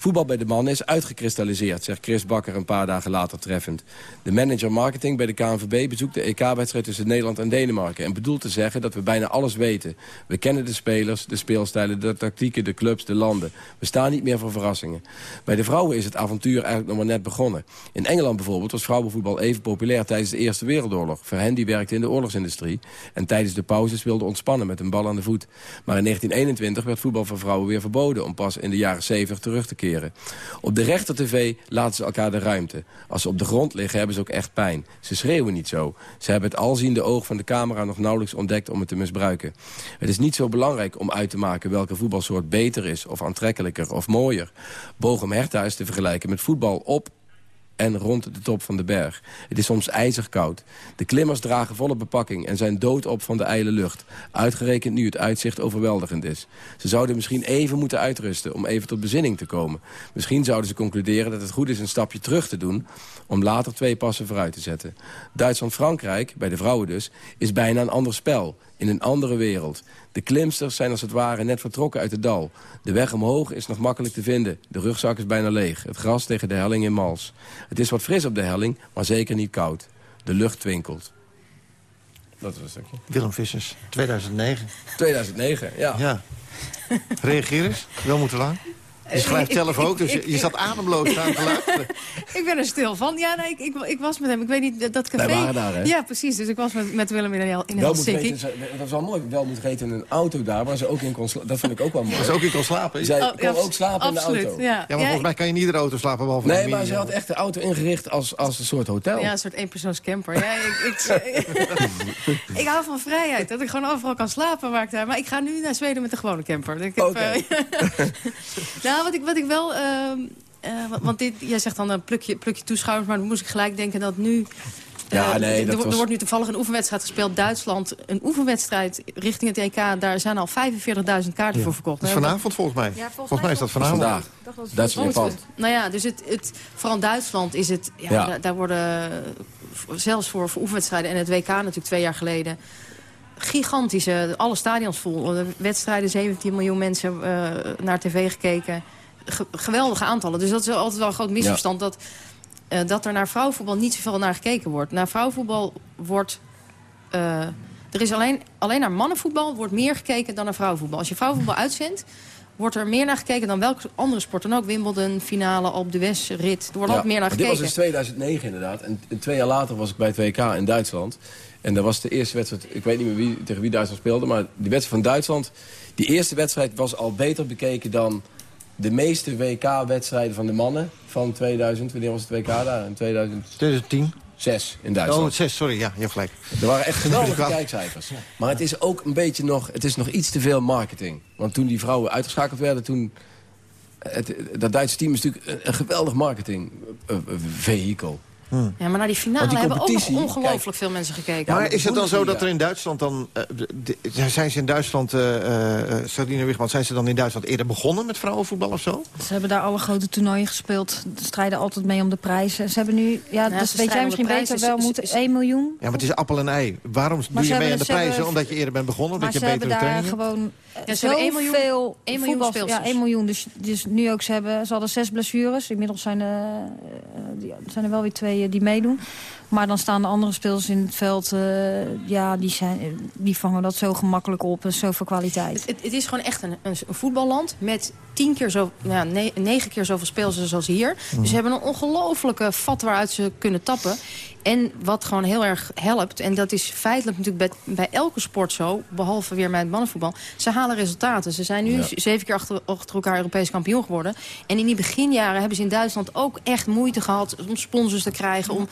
Voetbal bij de mannen is uitgekristalliseerd, zegt Chris Bakker een paar dagen later treffend. De manager marketing bij de KNVB bezoekt de EK-wedstrijd tussen Nederland en Denemarken... en bedoelt te zeggen dat we bijna alles weten. We kennen de spelers, de speelstijlen, de tactieken, de clubs, de landen. We staan niet meer voor verrassingen. Bij de vrouwen is het avontuur eigenlijk nog maar net begonnen. In Engeland bijvoorbeeld was vrouwenvoetbal even populair tijdens de Eerste Wereldoorlog. Voor hen die werkte in de oorlogsindustrie... en tijdens de pauzes wilden ontspannen met een bal aan de voet. Maar in 1921 werd voetbal voor vrouwen weer verboden... om pas in de jaren 70 terug te keren. Op de rechter-tv laten ze elkaar de ruimte. Als ze op de grond liggen hebben ze ook echt pijn. Ze schreeuwen niet zo. Ze hebben het alziende oog van de camera nog nauwelijks ontdekt om het te misbruiken. Het is niet zo belangrijk om uit te maken welke voetbalsoort beter is... of aantrekkelijker of mooier. Bochum Hertha is te vergelijken met voetbal op en rond de top van de berg. Het is soms ijzig koud. De klimmers dragen volle bepakking en zijn doodop van de ijle lucht. Uitgerekend nu het uitzicht overweldigend is. Ze zouden misschien even moeten uitrusten om even tot bezinning te komen. Misschien zouden ze concluderen dat het goed is een stapje terug te doen... om later twee passen vooruit te zetten. Duitsland-Frankrijk, bij de vrouwen dus, is bijna een ander spel in een andere wereld. De klimsters zijn als het ware net vertrokken uit het dal. De weg omhoog is nog makkelijk te vinden. De rugzak is bijna leeg. Het gras tegen de helling in mals. Het is wat fris op de helling, maar zeker niet koud. De lucht twinkelt. Dat was een stukje. Willem Vissers, 2009. 2009, ja. Ja. Reageer eens. Wel moeten lang. Je schrijft zelf ook, dus je, je zat ademloos aan te luisteren. ik ben er stil van. Ja, nee, ik, ik, ik, was met hem. Ik weet niet, dat café... Wij waren daar, hè? Ja, precies. Dus ik was met, met Willem in, in Helsinki. Dat was wel mooi. Wel moet weten in een auto daar, waar ze ook in kon slapen. Dat vond ik ook wel mooi. Ze ook in kon slapen? Zij oh, kon ja, ook slapen absoluut, in de auto. Ja, ja maar volgens mij kan je in iedere auto slapen. Behalve nee, maar ze had echt de auto ingericht als, als een soort hotel. Ja, een soort eenpersoonscamper. Ja, ik, ik, ik, hou van vrijheid. Dat ik gewoon overal kan slapen waar ik daar... Maar ik ga nu naar Zweden met de gewone camper. Ik heb, okay. nou, wat ik, wat ik wel uh, want dit, jij zegt dan een plukje, plukje toeschouwers, maar dan moest ik gelijk denken dat nu... Ja, uh, nee, er, was... er, wordt nu toevallig een oefenwedstrijd gespeeld. Duitsland, een oefenwedstrijd richting het EK. Daar zijn al 45.000 kaarten ja. voor verkocht. Dat is vanavond volgens mij. Ja, volgens, volgens mij is dat vanavond. Vandaag. Duitsland-Japan. Nou ja, dus het, het, vooral in Duitsland is het... Ja, ja. Daar, daar, worden zelfs voor, voor oefenwedstrijden en het WK natuurlijk twee jaar geleden gigantische, alle stadions vol. Wedstrijden, 17 miljoen mensen uh, naar tv gekeken geweldige aantallen. Dus dat is altijd wel een groot misverstand... Ja. Dat, uh, dat er naar vrouwenvoetbal niet zoveel naar gekeken wordt. Naar vrouwenvoetbal wordt... Uh, er is alleen, alleen naar mannenvoetbal wordt meer gekeken dan naar vrouwenvoetbal. Als je vrouwenvoetbal uitzendt, wordt er meer naar gekeken dan welke andere sport dan ook. Wimbledon, finale, Alpe d'Huez, rit. Er wordt ja, meer naar gekeken. Dit was dus 2009 inderdaad. En, en twee jaar later was ik bij het WK in Duitsland. En dat was de eerste wedstrijd, ik weet niet meer wie, tegen wie Duitsland speelde... maar die wedstrijd van Duitsland, die eerste wedstrijd was al beter bekeken dan de meeste WK-wedstrijden van de mannen van 2000. Wanneer was het WK daar? In 2000... 2010. Zes in Duitsland. Oh, zes, sorry. Ja, je hebt gelijk. Er waren echt geweldige kijkcijfers. Maar het is ook een beetje nog, het is nog iets te veel marketing. Want toen die vrouwen uitgeschakeld werden, toen... Het, dat Duitse team is natuurlijk een, een geweldig marketingvehikel. Hmm. Ja, maar naar die finale die hebben ook nog ongelooflijk veel mensen gekeken. Maar is het dan zo dat er in Duitsland dan... Uh, de, zijn ze in Duitsland, uh, uh, Sardine Wigman, zijn ze dan in Duitsland eerder begonnen met vrouwenvoetbal of zo? Ze hebben daar alle grote toernooien gespeeld. Ze strijden altijd mee om de prijzen. Ze hebben nu, ja, ja dat weet jij misschien beter wel, moeten 1 miljoen. Ja, maar het is appel en ei. Waarom maar doe je mee aan de prijzen? Hebben, Omdat je eerder bent begonnen? Maar dat je betere training gewoon ja, ze hebben 1 miljoen, veel 1 miljoen voetbal, Ja, 1 miljoen. Dus, dus nu ook, ze, hebben, ze hadden zes blessures. Inmiddels zijn er, uh, zijn er wel weer twee uh, die meedoen. Maar dan staan de andere spelers in het veld, uh, ja, die, zijn, die vangen dat zo gemakkelijk op. En zoveel kwaliteit. Het, het is gewoon echt een, een, voetballand met tien keer zo, nou, ne negen keer zoveel spelers als hier. Mm. Dus ze hebben een ongelofelijke vat waaruit ze kunnen tappen. En wat gewoon heel erg helpt, en dat is feitelijk natuurlijk bij, bij elke sport zo... behalve weer met het mannenvoetbal, ze halen resultaten. Ze zijn nu ja. zeven keer achter, achter elkaar Europees kampioen geworden. En in die beginjaren hebben ze in Duitsland ook echt moeite gehad... om sponsors te krijgen, om,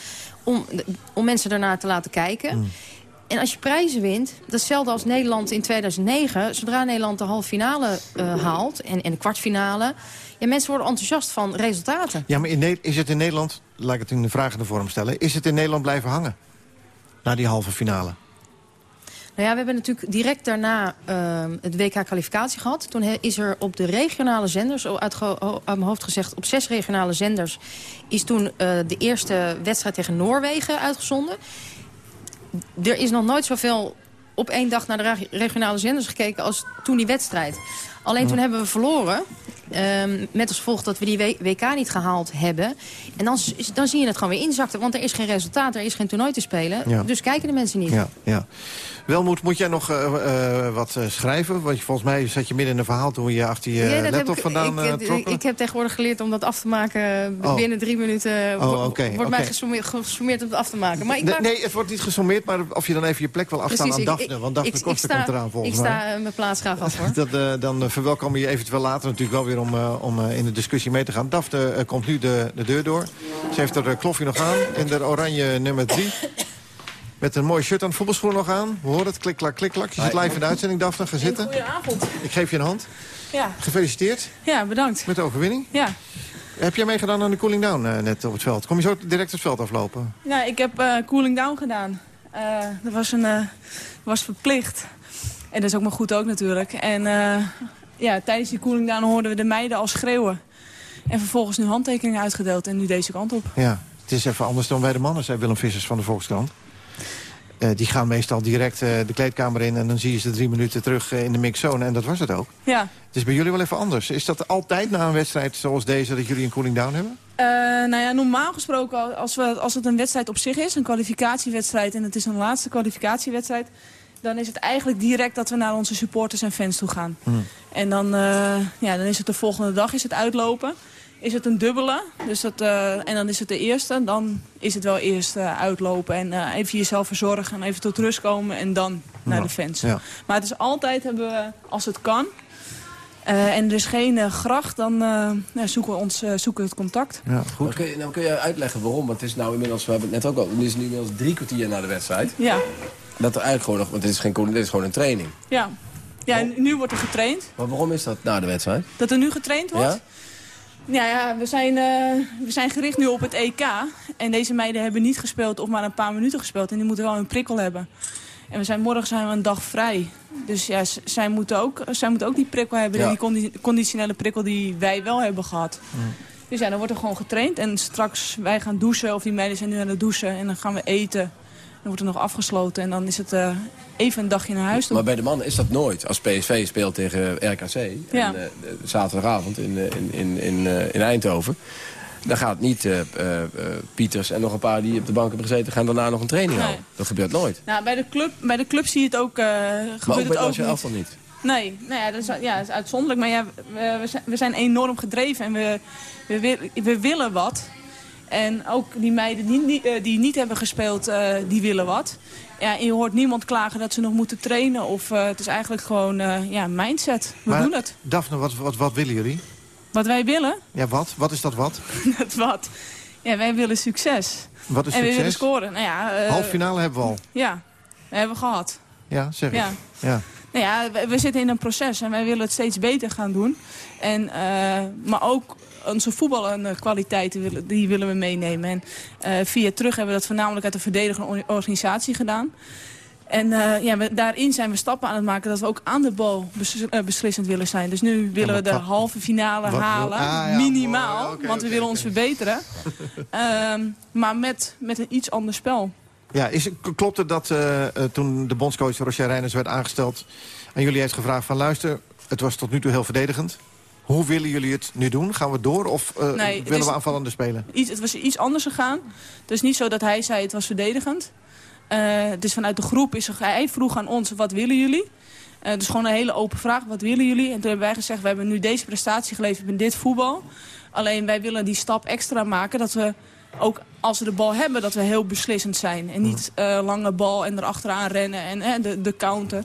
om, om mensen daarnaar te laten kijken. Mm. En als je prijzen wint, dat is hetzelfde als Nederland in 2009. Zodra Nederland de halve finale eh, haalt en, en de kwartfinale... Ja, mensen worden enthousiast van resultaten. Ja, maar in is het in Nederland, laat ik het in de vragende vorm stellen... is het in Nederland blijven hangen? Na die halve finale. Nou ja, we hebben natuurlijk direct daarna ehm, het WK-kwalificatie gehad. Toen is er op de regionale zenders, uit, uit mijn hoofd gezegd... op zes regionale zenders is toen eh, de eerste wedstrijd tegen Noorwegen uitgezonden. Er is nog nooit zoveel op één dag naar de reg- regionale zenders gekeken... als toen die wedstrijd. Alleen toen hebben we verloren. Ehm, met als gevolg dat we die WK niet gehaald hebben. En dan, dan zie je het gewoon weer inzakten. Want er is geen resultaat, er is geen toernooi te spelen. Ja. Dus kijken de mensen niet. Ja, ja. Welmoed, moet jij nog eh, eh, wat eh, schrijven? Want volgens mij zat je midden in een verhaal toen je achter je Ja, laptop ik, vandaan ik, ik, ik heb tegenwoordig geleerd om dat af te maken Oh. binnen drie minuten. Oh, wordt mij gesommeerd, gesommeerd om het af te maken. Maar ik nee, maak, nee, het wordt niet gesommeerd, maar of je dan even je plek wil afstaan precies, aan ik- Daphne. ik- want Daphne ik- ik Koster sta- komt eraan volgens Ik mij. sta eh, mijn plaats graag af hoor. Dat, eh, dan verwelkom je eventueel later natuurlijk wel weer om, eh, om eh, in de discussie mee te gaan. Daphne eh, komt nu de, de deur door. Ze heeft er kloffie nog aan in de oranje nummer 3. Met een mooi shirt aan, voetbalschoen nog aan. We horen het, klik, klak, klik, klak. Je zit live in de uitzending, Daphne. Ga zitten. Goedenavond. Ik geef je een hand. Ja, Gefeliciteerd ja, bedankt. met de overwinning. Ja. Heb jij meegedaan aan de cooling down eh, net op het veld? Kom je zo direct het veld aflopen? ja, ik heb eh, cooling down gedaan. Eh, dat was, een, eh, was verplicht. En dat is ook maar goed ook natuurlijk. En eh, ja, tijdens die cooling down hoorden we de meiden al schreeuwen. En vervolgens nu handtekeningen uitgedeeld en nu deze kant op. Ja, het is even anders dan bij de mannen, zei Willem Vissers van de Volkskrant. Eh, die gaan meestal direct eh, de kleedkamer in... en dan zie je ze drie minuten terug eh, in de mixzone. En dat was het ook. Ja. Het is bij jullie wel even anders. Is dat altijd na een wedstrijd zoals deze dat jullie een cooling down hebben? Nou ja, normaal gesproken, als, we, als het een wedstrijd op zich is, een kwalificatiewedstrijd... en het is een laatste kwalificatiewedstrijd... dan is het eigenlijk direct dat we naar onze supporters en fans toe gaan. En dan, eh, ja, dan is het de volgende dag is het uitlopen. Is het een dubbele, dus dat, eh, en dan is het de eerste. Dan is het wel eerst eh, uitlopen en eh, even jezelf verzorgen... en even tot rust komen en dan naar Ja, de fans. ja. Maar het is altijd, hebben we, als het kan... eh, en er is geen gracht, dan eh, ja, zoeken, we ons, zoeken we het contact. Ja, goed. Dan kun, je, dan kun je uitleggen waarom. Want het is nou inmiddels, we hebben het net ook al, het is nu inmiddels drie kwartier na de wedstrijd. Ja, Dat er eigenlijk gewoon nog, want dit is, geen, dit is gewoon een training. ja. ja en nu wordt er getraind. Maar waarom is dat na de wedstrijd? Dat er nu getraind wordt? Ja? Ja, ja we, zijn, eh, we zijn gericht nu op het EK. En deze meiden hebben niet gespeeld of maar een paar minuten gespeeld. En die moeten wel een prikkel hebben. En we zijn, morgen zijn we een dag vrij. Dus ja, zij moeten ook, zij moeten ook die prikkel hebben. Ja. Die condi- conditionele prikkel die wij wel hebben gehad. Dus ja, dan wordt er gewoon getraind. En straks wij gaan douchen. Of die meiden zijn nu aan het douchen. En dan gaan we eten. Dan wordt er nog afgesloten. En dan is het eh, even een dagje naar huis. Maar bij de mannen is dat nooit. Als PSV speelt tegen RKC, Ja. en, eh, de- zaterdagavond in, eh, in, in, in, eh, in Eindhoven... dan gaat niet eh, eh, eh, Pieters en nog een paar die op de bank hebben gezeten... gaan daarna nog een training Nee. houden. Dat gebeurt nooit. Nou, bij de club, bij de club zie je het ook, eh Maar gebeurt ook bij het ook nationale niet. niet. Nee, nou ja, dat, is, ja, dat is uitzonderlijk. Maar ja, we, we zijn, enorm gedreven en we, we, we willen wat. En ook die meiden die, niet- eh, die niet hebben gespeeld, eh, die willen wat. Ja, en je hoort niemand klagen dat ze nog moeten trainen. Of eh, het is eigenlijk gewoon ja, mindset. We Maar, doen het. Daphne, wat, wat, wat willen jullie? Wat wij willen, Ja, wat? Wat is dat wat? het wat. Ja, wij willen succes. Wat is en we willen succes? scoren. Nou ja, eh, Halve finale hebben we al. Ja, dat hebben we gehad. Ja, zeg ik. Ja. Ja. Nou ja, we, we zitten in een proces en wij willen het steeds beter gaan doen. En, maar ook onze voetbalkwaliteiten willen, die willen we meenemen. En eh, via terug hebben we dat voornamelijk uit de verdedigende or- organisatie gedaan. En eh, ja, we, daarin zijn we stappen aan het maken dat we ook aan de bal bes- eh, beslissend willen zijn. Dus nu willen we de wat- halve finale wat halen, Ah, ja, minimaal. mooi. Want we willen ons verbeteren. Ehm, maar met, met een iets ander spel. Ja, is, klopt het dat toen de bondscoach Roger Reiners werd aangesteld... aan jullie heeft gevraagd van luister, het was tot nu toe heel verdedigend. Hoe willen jullie het nu doen? Gaan we door of eh, Nee, willen is- we aanvallende spelen? iets, het was iets anders gegaan. Het is niet zo dat hij zei het was verdedigend. Eh, dus vanuit de groep is er, hij vroeg aan ons, wat willen jullie? Eh dus gewoon een hele open vraag, wat willen jullie? En toen hebben wij gezegd, we hebben nu deze prestatie geleverd met dit voetbal. Alleen wij willen die stap extra maken, dat we ook als we de bal hebben, dat we heel beslissend zijn. En niet eh, lange bal en erachteraan rennen en de, de counter.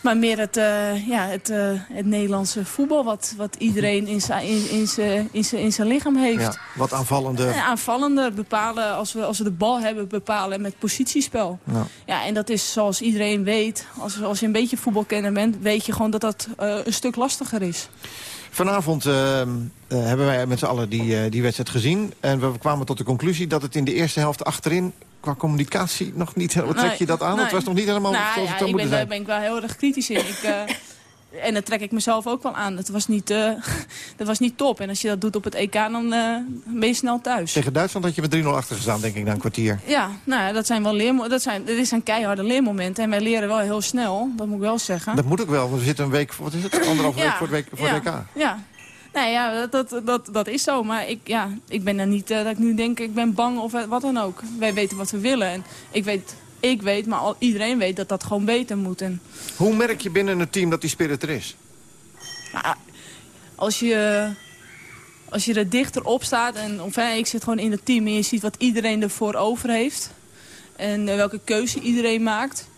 Maar meer het, uh, ja, het, uh, het Nederlandse voetbal wat, wat iedereen in zijn in, in in in zijn lichaam heeft. Ja, wat aanvallender. Ja, aanvallender bepalen, als we, als we de bal hebben, bepalen met positiespel. Ja. ja, en dat is zoals iedereen weet, als, als je een beetje voetbalkenner bent, weet je gewoon dat dat uh, een stuk lastiger is. Vanavond hebben wij met z'n allen die, die wedstrijd gezien. En we kwamen tot de conclusie dat het in de eerste helft achterin qua communicatie nog niet helemaal... Trek je dat aan? Het was nog niet helemaal nou, zoals ja, het zou moeten zijn. Daar ben ik wel heel erg kritisch in. Ik, uh, en dat trek ik mezelf ook wel aan. Het was niet, uh, dat was niet top. En als je dat doet op het EK, dan uh, ben je snel thuis. Tegen Duitsland had je met 3-0 achter gestaan, denk ik, na een kwartier. Ja, nou, dat zijn wel dat zijn, dat is een keiharde leermomenten. En wij leren wel heel snel, dat moet ik wel zeggen. Dat moet ook wel, want we zitten een week, wat is het, anderhalf week voor het, week, voor ja, het EK. Ja, Nee, ja, dat, dat, dat is zo. Maar ik, ja, ik ben er niet uh, dat ik nu denk, ik ben bang of wat dan ook. Wij weten wat we willen. En ik weet, ik weet maar al, iedereen weet dat dat gewoon beter moet. En... Hoe merk je binnen het team dat die spirit er is? Nou, als je, als je er dichter op staat, en of, ik zit gewoon in het team en je ziet wat iedereen ervoor over heeft. En uh, welke keuze iedereen maakt.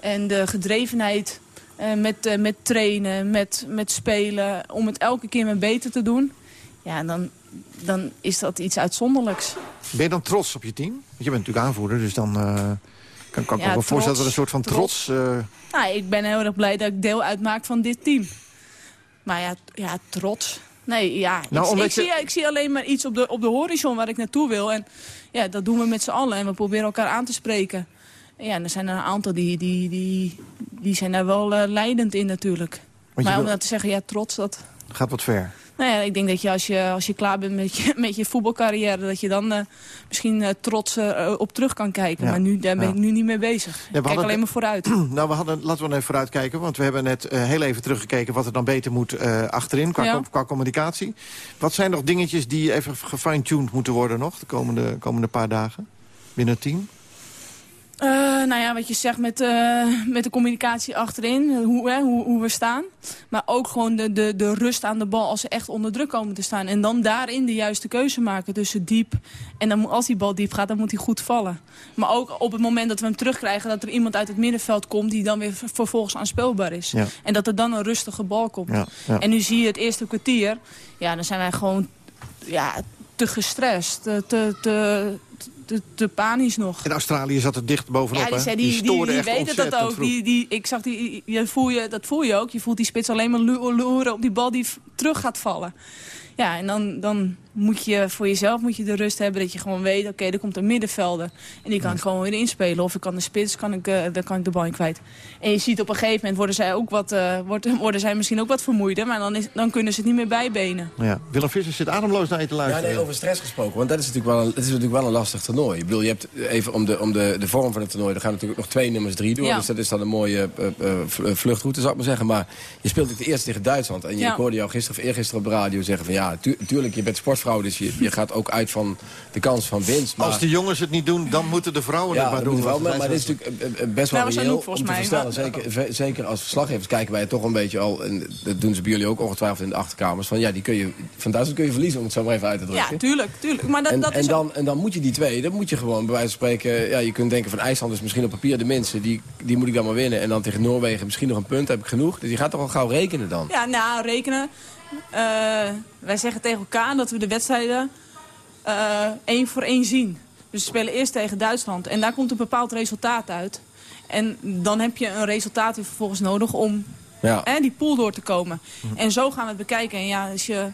En de gedrevenheid uh, met, uh, met trainen, met, met spelen, om het elke keer maar beter te doen. Ja, dan, dan is dat iets uitzonderlijks. Ben je dan trots op je team? Want je bent natuurlijk aanvoerder, dus dan uh, kan, kan ik ja, me wel voorstellen dat er een soort van trots... trots nou, ik ben heel erg blij dat ik deel uitmaak van dit team. Maar ja, ja trots... Nee, ja, nou, ik, ik, je... zie, ik zie alleen maar iets op de, op de horizon waar ik naartoe wil. En ja, dat doen we met z'n allen en we proberen elkaar aan te spreken. Ja, en er zijn er een aantal die, die, die, die zijn daar wel uh, leidend in natuurlijk. Maar wil... om dat te zeggen, ja, trots, dat... Gaat wat ver. Nou ja, ik denk dat je als je, als je klaar bent met je, met je voetbalcarrière... dat je dan uh, misschien uh, trots uh, op terug kan kijken. Ja. Maar nu, daar ben ja. ik nu niet mee bezig. Ja, ik kijk alleen maar vooruit. nou, we hadden, laten we even vooruit kijken. Want we hebben net heel even teruggekeken wat er dan beter moet achterin... Qua communicatie. Wat zijn nog dingetjes die even gefine-tuned moeten worden nog... de komende, komende paar dagen binnen het team? Uh, nou ja, wat je zegt met, uh, met de communicatie achterin, hoe, hè, hoe, hoe, we staan. Maar ook gewoon de, de, de rust aan de bal als ze echt onder druk komen te staan. En dan daarin de juiste keuze maken tussen diep. En dan, als die bal diep gaat, dan moet hij goed vallen. Maar ook op het moment dat we hem terugkrijgen, dat er iemand uit het middenveld komt... die dan weer vervolgens aanspeelbaar is. Ja. En dat er dan een rustige bal komt. Ja, ja. En nu zie je het eerste kwartier, ja, dan zijn wij gewoon ja, te gestrest, te... te te, te panisch nog. In Australië zat het dicht bovenop, ja, die, die, die, die, die weten dat ook. Die, die, ik zag die, je voel je, dat voel je ook. Je voelt die spits alleen maar loeren op die bal die terug gaat vallen. Ja, en dan, dan moet je voor jezelf moet je de rust hebben dat je gewoon weet... oké, okay, er komt een middenvelder en die kan ik gewoon weer inspelen. Of ik kan de spits, kan ik, uh, dan kan ik de bal in kwijt. En je ziet op een gegeven moment worden zij, ook wat, uh, worden, worden zij misschien ook wat vermoeider... maar dan, is, dan kunnen ze het niet meer bijbenen. Ja. Willem Visser zit ademloos naar je te luisteren. Ja, nee, over stress gesproken, want dat is natuurlijk wel een, het is natuurlijk wel een lastig toernooi. Ik bedoel, je hebt even om de, om de, de vorm van het toernooi... er gaan natuurlijk nog twee nummers drie door. Ja. Dus dat is dan een mooie uh, vluchtroute, zou ik maar zeggen. Maar je speelt natuurlijk de eerste tegen Duitsland. En je, ja. ik hoorde jou gisteren of eergisteren op de radio zeggen van... ja, tu tuurlijk, je bent dus je, je gaat ook uit van de kans van winst. Maar... Als de jongens het niet doen, dan moeten de vrouwen ja, het maar doen. Wel, maar, maar dit is natuurlijk best wel nou, reëel om te mij, verstellen. Zeker, zeker als verslaggevers kijken wij toch een beetje al... en dat doen ze bij jullie ook ongetwijfeld in de achterkamers... van ja, die kun je, van Duitsland kun je verliezen, om het zo maar even uit te drukken. Ja, tuurlijk, tuurlijk. Maar dat, en, dat en, dan, en dan moet je die twee, dan moet je gewoon bij wijze van spreken... ja, je kunt denken van IJsland is misschien op papier de mensen... die, die moet ik dan maar winnen. En dan tegen Noorwegen misschien nog een punt, heb ik genoeg. Dus je gaat toch al gauw rekenen dan? Ja, nou, rekenen... Uh, wij zeggen tegen elkaar dat we de wedstrijden uh, één voor één zien. Dus we spelen eerst tegen Duitsland. En daar komt een bepaald resultaat uit. En dan heb je een resultaat weer vervolgens nodig om ja. hè, die pool door te komen. Mm. En zo gaan we het bekijken. En ja, als je,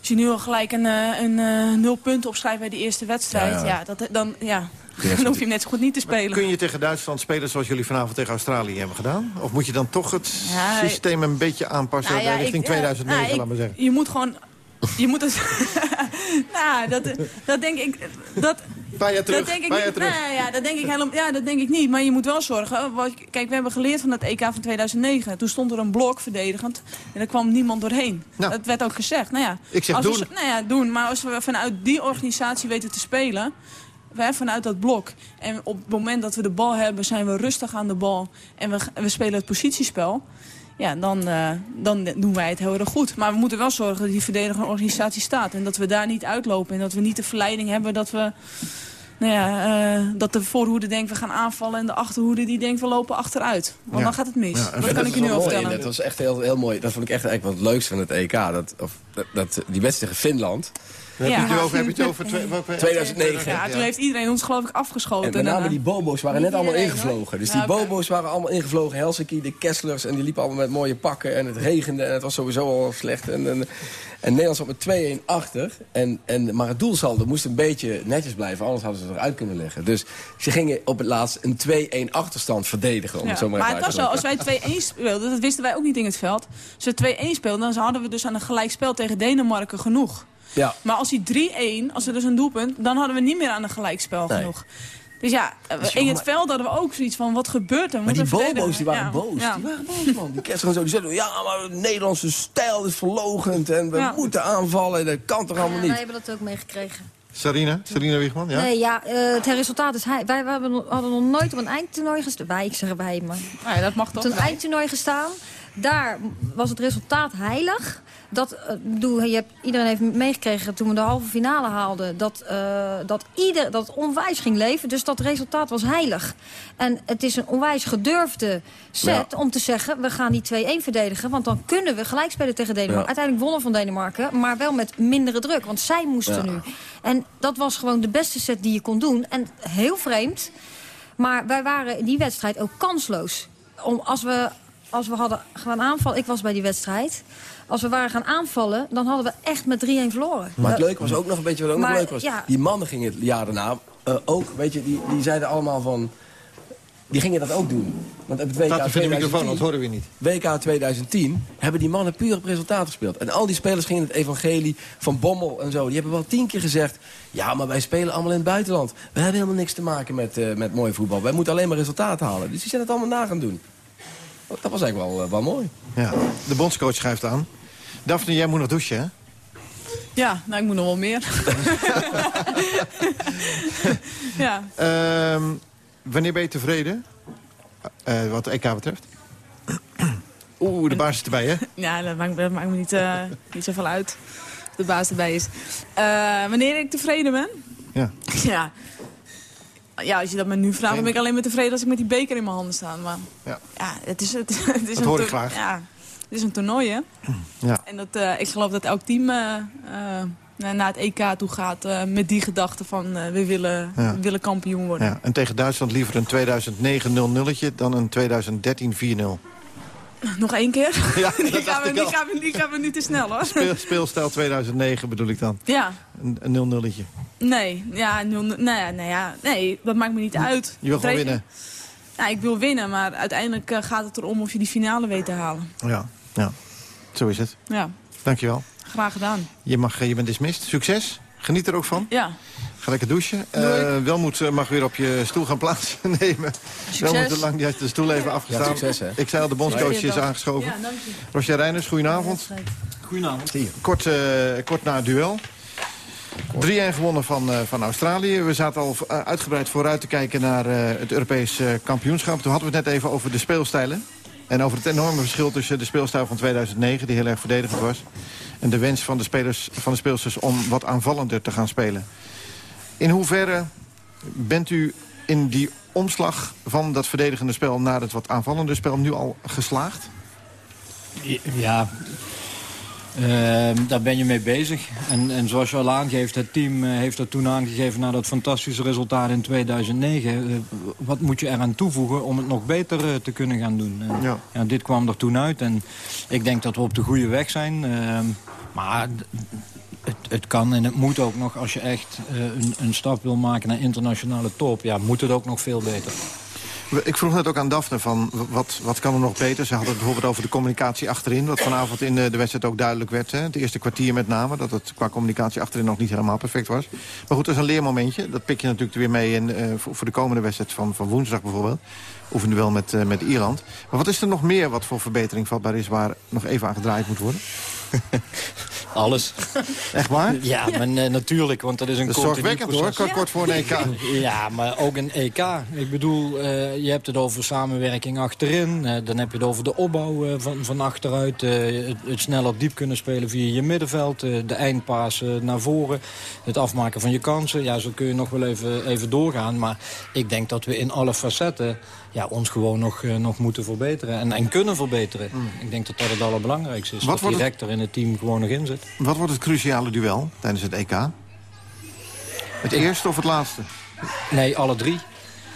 als je nu al gelijk een, een, een nul punten opschrijft bij die eerste wedstrijd... Ja, ja. dat, dan, ja, dan hoef je hem net zo goed niet te spelen. Maar kun je tegen Duitsland spelen zoals jullie vanavond tegen Australië hebben gedaan? Of moet je dan toch het ja, systeem een beetje aanpassen nou ja, richting ik, 2009, nou, laat maar zeggen? Je moet gewoon... Je moet het... nou, dat, dat denk ik... Dat, Paar jaar terug. Dat denk ik niet. Nou, ja, dat denk ik helemaal, ja, dat denk ik niet. Maar je moet wel zorgen. Kijk, we hebben geleerd van het EK van 2009. Toen stond er een blok verdedigend. En er kwam niemand doorheen. Nou, dat werd ook gezegd. Nou ja, ik zeg als doen. We, nou ja, doen. Maar als we vanuit die organisatie weten te spelen vanuit dat blok. En op het moment dat we de bal hebben, zijn we rustig aan de bal. En we, we spelen het positiespel. Ja, dan, uh, dan doen wij het heel erg goed. Maar we moeten wel zorgen dat die verdedigende organisatie staat. En dat we daar niet uitlopen. En dat we niet de verleiding hebben dat we nou ja, uh, dat de voorhoede denkt we gaan aanvallen... en de achterhoede die denkt we lopen achteruit. Want Ja. dan gaat het mis. Ja, dat kan ik je nu al vertellen. Dat was echt heel, heel mooi. Dat vond ik echt eigenlijk wat het leukste van het EK. Dat, of, dat, dat, die wedstrijd tegen Finland. Heb je het over, heb je het over twee- welke- 2009. Ja, toen heeft iedereen ons geloof ik afgeschoten. En met name die bobo's waren net allemaal ingevlogen. Dus die bobo's waren allemaal ingevlogen. Helsinki, de Kesslers. En die liepen allemaal met mooie pakken. En het regende. En het was sowieso al slecht. En, en, en Nederland zat met 2-1 achter. En, en, maar het doelsaldo moest een beetje netjes blijven. Anders hadden ze het eruit kunnen leggen. Dus ze gingen op het laatst een 2-1 achterstand verdedigen. Om Ja, het zo maar, maar het was zo, als wij 2-1 speelden, dat wisten wij ook niet in het veld. Als we 2-1 speelden, dan hadden we dus aan een gelijkspel tegen Denemarken genoeg. Ja. Maar als die 3-1, als er dus een doelpunt, dan hadden we niet meer aan een gelijkspel Nee. genoeg. Dus ja, is in het veld hadden we ook zoiets van, wat gebeurt er? Maar die bobo's die waren Ja, boos. ja. Die waren boos, man. Die Kesslers en zo. Die zeiden, ja, maar de Nederlandse stijl is verlogend. En we Ja. moeten aanvallen. Dat kan toch allemaal Wij niet? hebben dat ook meegekregen. Sarina, Sarina Wiegman, ja? Nee, ja, eh, het resultaat is... Hij, wij, wij hebben- hadden nog nooit op een eindtoernooi gestaan. Wij, ik zeg wij, maar... Nee, dat mag toch? Op een eindtoernooi gestaan. Daar was het resultaat heilig. Dat, eh, bedoel, je hebt, iedereen heeft meegekregen toen we de halve finale haalden... dat, eh, dat, ieder, dat het onwijs ging leven. Dus dat resultaat was heilig. En het is een onwijs gedurfde set om te zeggen... we gaan die 2-1 verdedigen, want dan kunnen we gelijk spelen tegen Denemarken. Ja. Uiteindelijk wonnen van Denemarken, maar wel met mindere druk. Want zij moesten Ja. nu. En dat was gewoon de beste set die je kon doen. En heel vreemd, maar wij waren in die wedstrijd ook kansloos. Om, als, we, als we hadden gaan aanvallen, ik was bij die wedstrijd... Als we waren gaan aanvallen, dan hadden we echt met 3-1 verloren. Maar het leuke was ook nog een beetje wat ook nog leuk was. ja. Die mannen gingen het jaar daarna eh, ook, weet je, die, die zeiden allemaal van... Die gingen dat ook doen. Want op het WK Staat even in de microfoon, 2010 dat horen we niet. WK 2010 hebben die mannen puur op resultaat gespeeld. En al die spelers gingen het evangelie van Bommel en zo. Die hebben wel tien keer gezegd... ja, maar wij spelen allemaal in het buitenland. We hebben helemaal niks te maken met, eh, met mooi voetbal. Wij moeten alleen maar resultaat halen. Dus die zijn het allemaal na gaan doen. Dat was eigenlijk wel, eh, wel mooi. Ja, de bondscoach schrijft aan. Daphne, jij moet nog douchen, hè? Ja, nou, ik moet nog wel meer. ja. Ehm, wanneer ben je tevreden? Eh, wat de EK betreft? Oeh, de baas is erbij, hè? Ja, dat maakt, dat maakt me niet, eh, niet zoveel uit. of De baas erbij is. Eh, wanneer ik tevreden ben? Ja. Ja. Ja, als je dat me nu vraagt, dan ben ik alleen maar tevreden als ik met die beker in mijn handen sta. Maar Ja. ja, het is, het, het is Dat een hoor ik graag. Ja, het is een toernooi, hè? Ja. En dat, eh, ik geloof dat elk team eh, eh, naar het EK toe gaat met die gedachte van we, willen, Ja. we willen kampioen worden. ja. En tegen Duitsland liever een 2009 0-0'tje dan een 2013 4-0. Nog één keer? Ja, die, gaan we, ik die, al. gaan we, die gaan we niet te snel, hoor. Speel, speelstijl 2009 bedoel ik dan. Ja, Een, een 0-0'tje. nee. Ja, nul, nee, nee, ja, nee, dat maakt me niet uit. Je wil gewoon winnen. Ja, ik wil winnen, maar uiteindelijk eh, gaat het erom of je die finale weet te halen. Ja, ja. Zo is het. Ja, Dankjewel. graag gedaan. Je, mag, eh, je bent dismissed. Succes. Geniet er ook van. Ja, Ga lekker douchen. Eh Welmoed eh, mag weer op je stoel gaan plaatsnemen. Welmoed Lang die heeft de stoel even afgestaan. Ja, succes, hè. Ik zei al, de bondscoach is aangeschoven. ja. Roger Reiners, goedenavond. Goedenavond. Kort, eh, kort na het duel. 3-1 gewonnen van, eh, van Australië. We zaten al uitgebreid vooruit te kijken naar eh, het Europees kampioenschap. Toen hadden we het net even over de speelstijlen. En over het enorme verschil tussen de speelstijl van 2009, die heel erg verdedigend was... en de wens van de, spelers, van de speelsters om wat aanvallender te gaan spelen. In hoeverre bent u in die omslag van dat verdedigende spel... naar het wat aanvallende spel nu al geslaagd? Ja, ehm, daar ben je mee bezig. En, en zoals je al aangeeft, het team eh, heeft dat toen aangegeven... na dat fantastische resultaat in 2009. eh, wat moet je eraan toevoegen om het nog beter eh, te kunnen gaan doen? En, Ja. ja, dit kwam er toen uit en ik denk dat we op de goede weg zijn. Ehm, maar het, kan en het moet ook nog, als je echt eh, een, een stap wil maken naar internationale top... ja, moet het ook nog veel beter. Ik vroeg net ook aan Daphne van wat, wat kan er nog beter. Ze hadden het bijvoorbeeld over de communicatie achterin. Wat vanavond in de, de wedstrijd ook duidelijk werd. Hè. Het eerste kwartier met name. Dat het qua communicatie achterin nog niet helemaal perfect was. Maar goed, dat is een leermomentje. Dat pik je natuurlijk weer mee in, eh, voor, de komende wedstrijd van, van woensdag bijvoorbeeld. Oefende wel met, eh, met Ierland. Maar wat is er nog meer wat voor verbetering vatbaar is... waar nog even aan gedraaid moet worden? Alles. Echt waar? Ja, maar eh, natuurlijk, want dat is een Dat is zorgwekkend hoor, kort, kort voor een EK. Ja, maar ook een EK. Ik bedoel, eh, je hebt het over samenwerking achterin. eh, dan heb je het over de opbouw van, van achteruit. het, het sneller diep kunnen spelen via je middenveld. de eindpaas naar voren. Het afmaken van je kansen. Ja, zo kun je nog wel even, even doorgaan. Maar ik denk dat we in alle facetten ja, ons gewoon nog, eh, nog moeten verbeteren. En, en kunnen verbeteren. Ik denk dat dat het allerbelangrijkste is. Wat dat die het- rector in het team gewoon nog in zit. Wat wordt het cruciale duel tijdens het EK? Het eerste of het laatste? Nee, alle drie.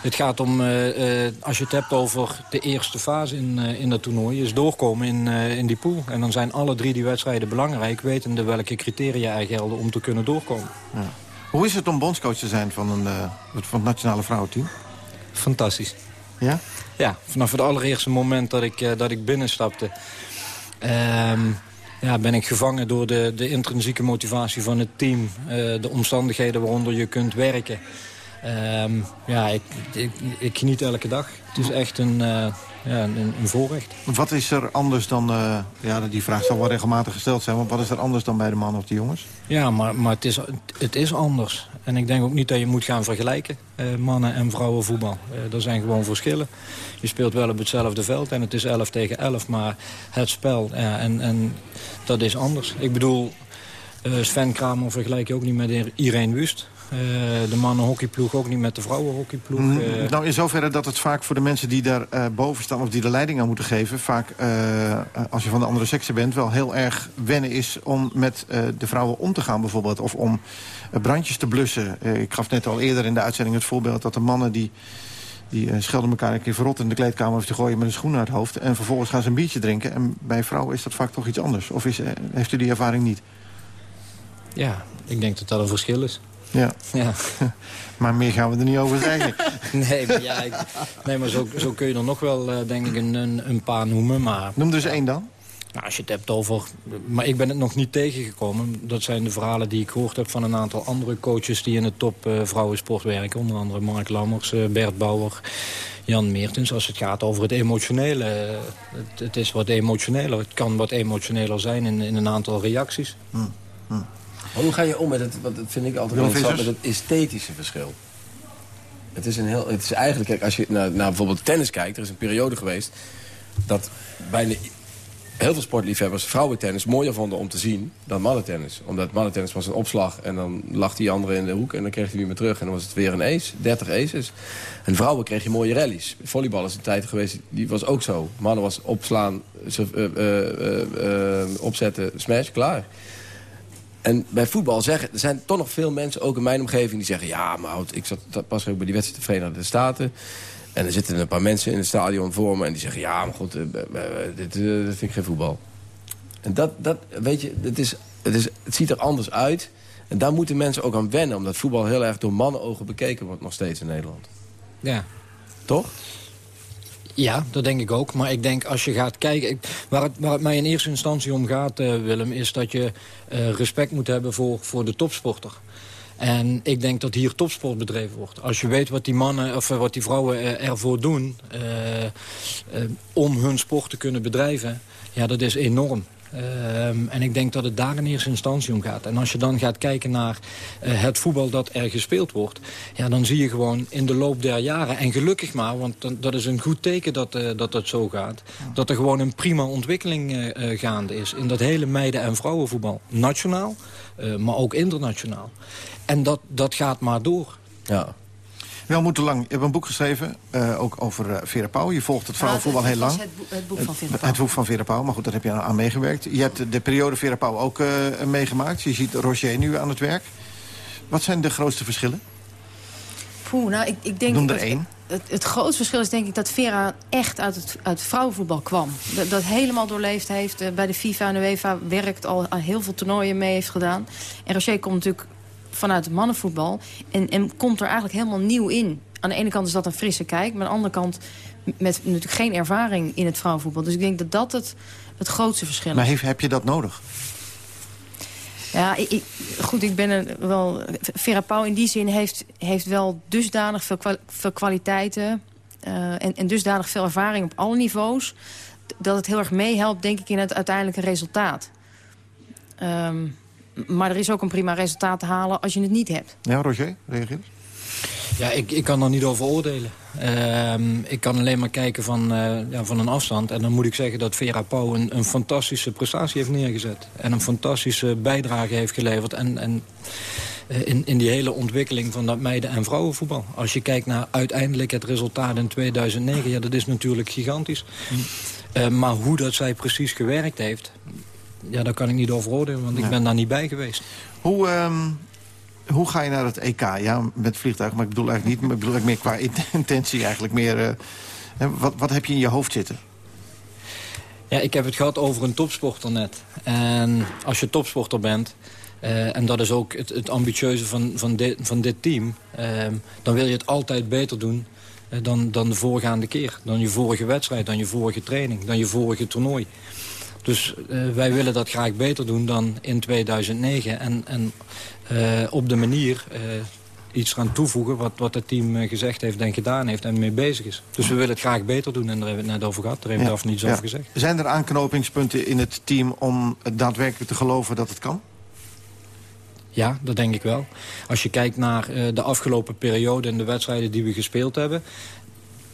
Het gaat om, eh, eh, als je het hebt over de eerste fase in, eh, in dat toernooi... is doorkomen in, eh, in die pool. En dan zijn alle drie die wedstrijden belangrijk... wetende welke criteria er gelden om te kunnen doorkomen. Ja. Hoe is het om bondscoach te zijn van, een, eh, van het nationale vrouwenteam? Fantastisch. Ja? Ja, vanaf het allereerste moment dat ik, eh, dat ik binnenstapte... ehm, ja, ben ik gevangen door de, de intrinsieke motivatie van het team. eh, de omstandigheden waaronder je kunt werken. Ehm, ja, ik, ik, ik geniet elke dag. Het is echt een, eh, ja, een, een voorrecht. Wat is er anders dan... eh, ja, die vraag zal wel regelmatig gesteld zijn... want wat is er anders dan bij de mannen of de jongens? Ja, maar, maar het, is, het is anders. En ik denk ook niet dat je moet gaan vergelijken. eh, mannen- en vrouwenvoetbal. Eh er zijn gewoon verschillen. Je speelt wel op hetzelfde veld en het is 11 tegen 11. Maar het spel, en, en dat is anders. Ik bedoel, Sven Kramer vergelijk je ook niet met Irene Wust. Eh, de mannenhockeyploeg ook niet met de vrouwenhockeyploeg. Mm, Eh, Nou, in zoverre dat het vaak voor de mensen die daar eh, boven staan... of die de leiding aan moeten geven... vaak, als je van de andere sekse bent... wel heel erg wennen is om met de vrouwen om te gaan bijvoorbeeld. Of om brandjes te blussen. Ik gaf net al eerder in de uitzending het voorbeeld... dat de mannen die, die schelden elkaar een keer verrot in de kleedkamer... of te gooien met een schoen uit het hoofd. En vervolgens gaan ze een biertje drinken. En bij vrouwen is dat vaak toch iets anders. Of is, heeft u die ervaring niet? ja, ik denk dat dat een verschil is. Ja. Ja. Maar meer gaan we er niet over zeggen. Nee, maar, ja, ik- nee, maar zo, zo kun je er nog wel, eh, denk ik, een, een, paar noemen. Maar Noem dus één dan. Nou, als je het hebt over... Maar ik ben het nog niet tegengekomen. Dat zijn de verhalen die ik gehoord heb van een aantal andere coaches... die in het top eh, vrouwensport werken. Onder andere Mark Lammers, eh, Bert Bauer, Jan Meertens. Als het gaat over het emotionele. het, het is wat emotioneler. Het kan wat emotioneler zijn in, in een aantal reacties. Maar hoe ga je om met het, wat dat vind ik altijd interessant, met het esthetische verschil? Het is, een heel, het is eigenlijk, kijk, als je naar, naar bijvoorbeeld tennis kijkt... er is een periode geweest dat bijna heel veel sportliefhebbers vrouwentennis mooier vonden om te zien dan mannentennis. Omdat mannentennis was een opslag en dan lag die andere in de hoek... en dan kreeg hij weer meer terug en dan was het weer een ace, 30 aces. En vrouwen kreeg je mooie rallies. Volleybal is een tijd geweest, die was ook zo. Mannen was opslaan, eh, eh, eh, opzetten, smash, klaar. En bij voetbal zeggen, er zijn toch nog veel mensen, ook in mijn omgeving, die zeggen... ja, maar ik zat pas ook bij die wedstrijd de Verenigde Staten. En er zitten een paar mensen in het stadion voor me en die zeggen... ja, maar goed, eh, eh, dit, eh, dit vind ik geen voetbal. En dat, dat weet je, het, is, het, is, het ziet er anders uit. En daar moeten mensen ook aan wennen, omdat voetbal heel erg door mannenogen bekeken wordt nog steeds in Nederland. Ja. Toch? Ja, dat denk ik ook. Maar ik denk als je gaat kijken... waar, het, waar het mij in eerste instantie om gaat, eh, Willem... is dat je eh, respect moet hebben voor, voor de topsporter. En ik denk dat hier topsport bedreven wordt. Als je weet wat die mannen of eh, wat die vrouwen ervoor doen... om hun sport te kunnen bedrijven, ja, dat is enorm. Ehm, en ik denk dat het daar in eerste instantie om gaat. En als je dan gaat kijken naar eh, het voetbal dat er gespeeld wordt... Ja, dan zie je gewoon in de loop der jaren... en gelukkig maar, want dat is een goed teken dat, eh, dat zo gaat... dat er gewoon een prima ontwikkeling eh, gaande is... in dat hele meiden- en vrouwenvoetbal. Nationaal, maar ook internationaal. En dat, dat gaat maar door. Ja. Wel moeten lang. Je hebt een boek geschreven, eh, ook over eh, Vera Pauw. Je volgt het vrouwenvoetbal heel lang. Het, boek- het boek van Vera Het boek van Vera Pauw, maar goed, daar heb je aan meegewerkt. Je hebt de periode Vera Pauw ook eh, meegemaakt. Je ziet Roger nu aan het werk. Wat zijn de grootste verschillen? Poeh, nou, ik, ik denk Noem er één. Het, het grootste verschil is denk ik dat Vera echt uit het, uit het vrouwenvoetbal kwam. Dat, dat helemaal doorleefd heeft. bij de FIFA en de UEFA werkt al aan heel veel toernooien mee heeft gedaan. En Rocher komt natuurlijk vanuit het mannenvoetbal. En, en komt er eigenlijk helemaal nieuw in. Aan de ene kant is dat een frisse kijk. Maar aan de andere kant met natuurlijk geen ervaring in het vrouwenvoetbal. Dus ik denk dat dat het, het grootste verschil is. Maar heeft, heb je dat nodig? Ja, ik, goed, ik ben er wel... Vera Pauw in die zin heeft, heeft wel dusdanig veel, kwa- veel kwaliteiten... eh, en, en dusdanig veel ervaring op alle niveaus... dat het heel erg meehelpt, denk ik, in het uiteindelijke resultaat. Ehm, maar er is ook een prima resultaat te halen als je het niet hebt. Ja, Roger, reageer Ja, ik, ik kan er niet over oordelen. Ehm, ik kan alleen maar kijken van, eh, ja, van een afstand. En dan moet ik zeggen dat Vera Pauw een, een fantastische prestatie heeft neergezet. En een fantastische bijdrage heeft geleverd. En, en eh, in, in die hele ontwikkeling van dat meiden- en vrouwenvoetbal. Als je kijkt naar uiteindelijk het resultaat in 2009... ja, dat is natuurlijk gigantisch. Eh, maar hoe dat zij precies gewerkt heeft... ja, daar kan ik niet over oordelen, want ik ben daar niet bij geweest. Hoe, ehm, hoe ga je naar het EK? Ja, met vliegtuig, maar ik bedoel eigenlijk niet. Maar ik bedoel eigenlijk meer qua intentie eigenlijk meer. eh, wat, wat heb je in je hoofd zitten? Ja, ik heb het gehad over een topsporter net. En als je topsporter bent... eh, en dat is ook het, het ambitieuze van, van, dit, van dit team... ehm, dan wil je het altijd beter doen eh, dan, dan de voorgaande keer. Dan je vorige wedstrijd, dan je vorige training, dan je vorige toernooi. Dus eh, wij willen dat graag beter doen dan in 2009. En, en eh, op de manier eh, iets eraan toevoegen wat, wat het team gezegd heeft en gedaan heeft en mee bezig is. Dus we willen het graag beter doen en daar hebben we het net over gehad. Daar heeft Ja, Daphne iets ja. over gezegd. Zijn er aanknopingspunten in het team om daadwerkelijk te geloven dat het kan? Ja, dat denk ik wel. Als je kijkt naar de afgelopen periode en de wedstrijden die we gespeeld hebben...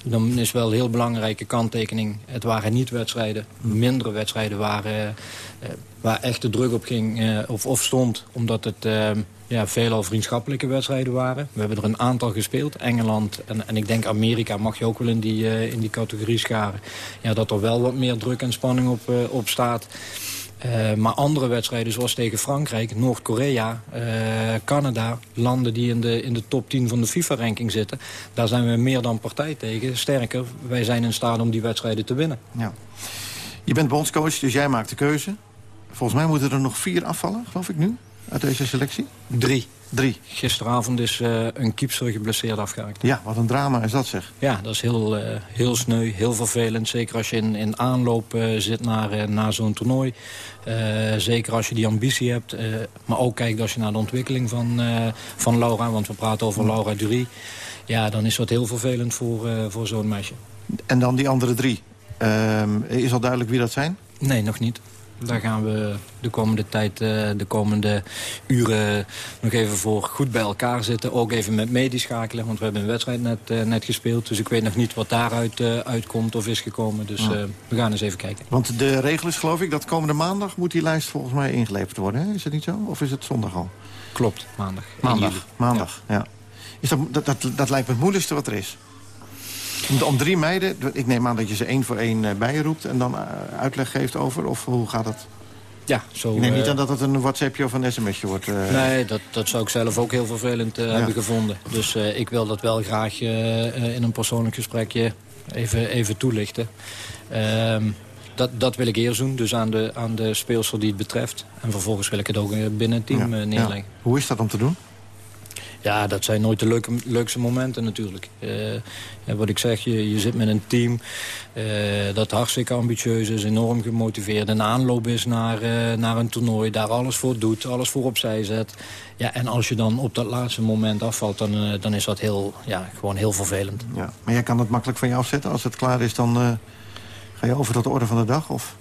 dan is wel een heel belangrijke kanttekening. Het waren niet wedstrijden, mindere wedstrijden waren, eh, eh, waar echt de druk op ging eh, of, of stond. Omdat het ja, veelal vriendschappelijke wedstrijden waren. We hebben er een aantal gespeeld. Engeland en, en ik denk Amerika mag je ook wel in die, in die categorie scharen. Ja, dat er wel wat meer druk en spanning op, op staat. Eh, maar andere wedstrijden zoals tegen Frankrijk, Noord-Korea, eh, Canada... landen die in de, in de top 10 van de FIFA-ranking zitten... daar zijn we meer dan partij tegen. Sterker, wij zijn in staat om die wedstrijden te winnen. Ja. Je bent bondscoach, dus jij maakt de keuze. Volgens mij moeten er nog vier afvallen, geloof ik nu, uit deze selectie. Drie. Drie. Gisteravond is eh, een keeper geblesseerd afgehaakt. Ja, wat een drama is dat zeg. Ja, dat is heel, eh, heel sneu, heel vervelend. Zeker als je in, in aanloop eh, zit naar, naar zo'n toernooi. Zeker als je die ambitie hebt. maar ook kijkt als je naar de ontwikkeling van, van Laura. Want we praten over Laura Durie. Ja, dan is dat heel vervelend voor, voor zo'n meisje. En dan die andere drie. Ehm, is al duidelijk wie dat zijn? Nee, nog niet. Daar gaan we de komende tijd, eh, de komende uren nog even voor goed bij elkaar zitten. Ook even met medeschakelen, want we hebben een wedstrijd net, eh, net gespeeld. Dus ik weet nog niet wat daaruit eh, uitkomt of is gekomen. Dus Ja. we gaan eens even kijken. Want de regel is geloof ik dat komende maandag moet die lijst volgens mij ingeleverd worden. Hè? Is het niet zo? Of is het zondag al? Klopt, maandag. 1 Maandag. Maandag, ja. Is dat, dat, dat, dat lijkt me het moeilijkste wat er is. Om, om drie meiden, ik neem aan dat je ze één voor één eh, bij je roept... en dan eh, uitleg geeft over, of hoe gaat dat? Ja, zo... ik neem niet eh, aan dat het een WhatsAppje of een sms'je wordt. eh. Nee, dat, dat zou ik zelf ook heel vervelend hebben gevonden. Dus ik wil dat wel graag in een persoonlijk gesprekje even, even toelichten. Ehm, dat, dat wil ik eerst doen, dus aan de, aan de speelster die het betreft. En vervolgens wil ik het ook binnen het team Ja, neerleggen. ja. Hoe is dat om te doen? Ja, dat zijn nooit de leukste momenten natuurlijk. Ja, wat ik zeg, je, je zit met een team eh, dat hartstikke ambitieus is, enorm gemotiveerd. Een aanloop is naar, eh, naar een toernooi, daar alles voor doet, alles voor opzij zet. Ja, en als je dan op dat laatste moment afvalt, dan, dan is dat heel, ja, gewoon heel vervelend. Ja. Maar jij kan het makkelijk van je afzetten. Als het klaar is, dan ga je over tot de orde van de dag? Of?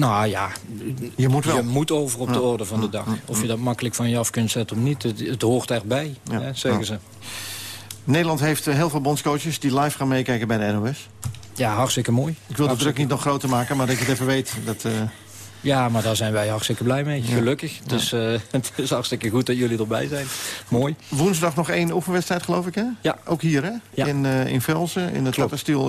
Nou ja, je moet wel. Je moet over op de orde van de dag. Of je dat makkelijk van je af kunt zetten of niet, het, het hoort erbij, Ja. hè, zeggen Ja. ze. Nederland heeft eh, heel veel bondscoaches die live gaan meekijken bij de NOS. Ja, hartstikke mooi. Ik wil de druk niet nog groter maken, maar dat je het even weet. Dat, eh, Ja, maar daar zijn wij hartstikke blij mee. Gelukkig. Dus eh, het is hartstikke goed dat jullie erbij zijn. Mooi. Woensdag nog één oefenwedstrijd, geloof ik, hè? Ja. Ook hier, hè? Ja. In, eh, in Velsen, in het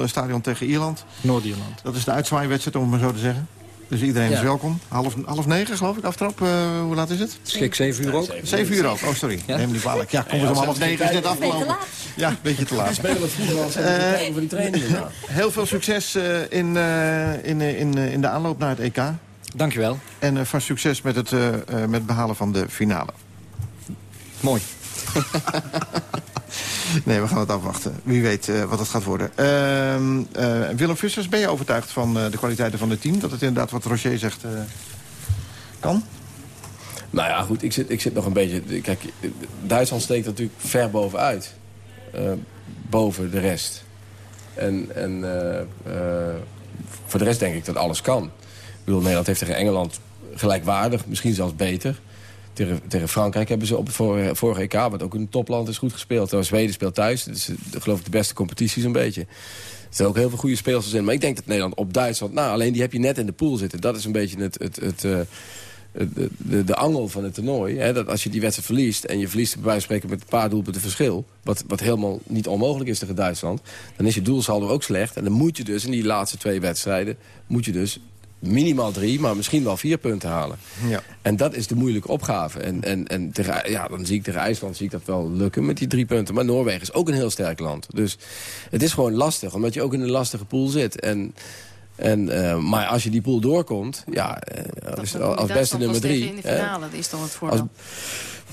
stadion tegen Ierland. Noord-Ierland. Dat is de uitzwaaiwedstrijd, om het maar zo te zeggen. Dus iedereen is welkom. Half, half negen, geloof ik, aftrap. Eh, hoe laat is het? Schik 7 uur ook. Zeven uur ook. Oh, sorry. Ja? Neem me niet kwalijk. Ja, kom eens om half negen. Is net afgelopen. Ja, een beetje te laat. Spelen we vroeger al Eh, voor die trainingen. nou. Heel veel succes eh, in, eh, in, in, in de aanloop naar het EK. Dankjewel. En uh, vast succes met het, uh, uh, met het behalen van de finale. Mooi. nee, we gaan het afwachten. Wie weet uh, wat het gaat worden. Uh, Willem Vissers, ben je overtuigd van de kwaliteiten van het team? Dat het inderdaad, wat Roger zegt, kan? Nou ja, goed, ik zit, ik zit nog een beetje... Kijk, Duitsland steekt natuurlijk ver bovenuit. boven de rest. En, en voor de rest denk ik dat alles kan. Ik bedoel, Nederland heeft tegen Engeland gelijkwaardig, misschien zelfs beter. Tegen, Frankrijk hebben ze op het vorige, EK, wat ook een topland is, goed gespeeld. Terwijl Zweden speelt thuis. Eh, geloof ik de beste competitie zo'n beetje. Er zijn ook heel veel goede spelers in. Maar ik denk dat Nederland op Duitsland... Nou, alleen die heb je net in de pool zitten. Dat is een beetje het... het, het uh, de, de, de, angel van het toernooi. Hè, dat als je die wedstrijd verliest... en je verliest bij wijze spreken met een paar doelpunten verschil... Wat, wat helemaal niet onmogelijk is tegen Duitsland... dan is je doelsaldo ook slecht. En dan moet je dus in die laatste twee wedstrijden... moet je dus minimaal drie, maar misschien wel vier punten halen. Ja. En dat is de moeilijke opgave. En, en, en tegen, ja, dan zie ik tegen IJsland zie ik dat wel lukken met die drie punten. Maar Noorwegen is ook een heel sterk land. Dus het is gewoon lastig, omdat je ook in een lastige pool zit. En, en, uh, maar als je die pool doorkomt, ja, uh, als, als beste nummer drie... in de finale, dat is dan het voordeel.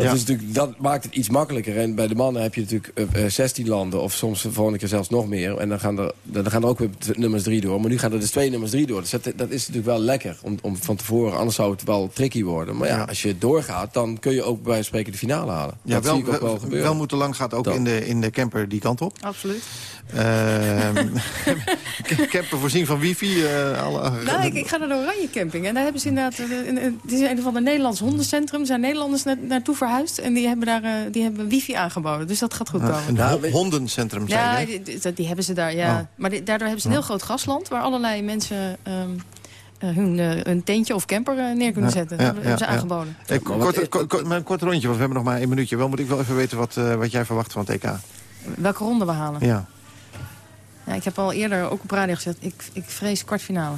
Dat, is natuurlijk, dat maakt het iets makkelijker. En bij de mannen heb je natuurlijk uh, eh, 16 eh, landen. Of soms de volgende keer zelfs nog meer. En dan gaan er, dan gaan er ook weer nummers 3 door. Maar nu gaan er dus twee nummers 3 door. Dus dat, dat, is natuurlijk wel lekker om, om van tevoren. Anders zou het wel tricky worden. Maar ja, als je doorgaat, dan kun je ook bij spreken de finale halen. Ja, dat wel, zie ik ook wel gebeuren. Wel moeten lang gaat ook in de, in de camper die kant op. Absoluut. Uh, camper voorzien van wifi. Uh, alle... Nou, ik, ik, ga naar de Oranje Camping. En daar hebben ze inderdaad... Het is een van de Nederlands hondencentrum. Zijn Nederlanders naartoe verhuisd. En die hebben daar uh, die hebben wifi aangeboden. Dus dat gaat goed komen. een nou, hondencentrum ja, die, die, hebben ze daar, ja. Oh. Maar daardoor hebben ze een heel groot grasland... waar allerlei mensen... Um, hun, uh, hun tentje of camper neer kunnen zetten. Ja, dat hebben ze aangeboden. Hey, kort, kort, een kort rondje, want we hebben nog maar één minuutje. Wel moet ik wel even weten wat, wat jij verwacht van het EK. Welke ronde we halen? Ja. Ja, ik heb al eerder ook op radio gezegd, ik, ik vrees kwartfinale.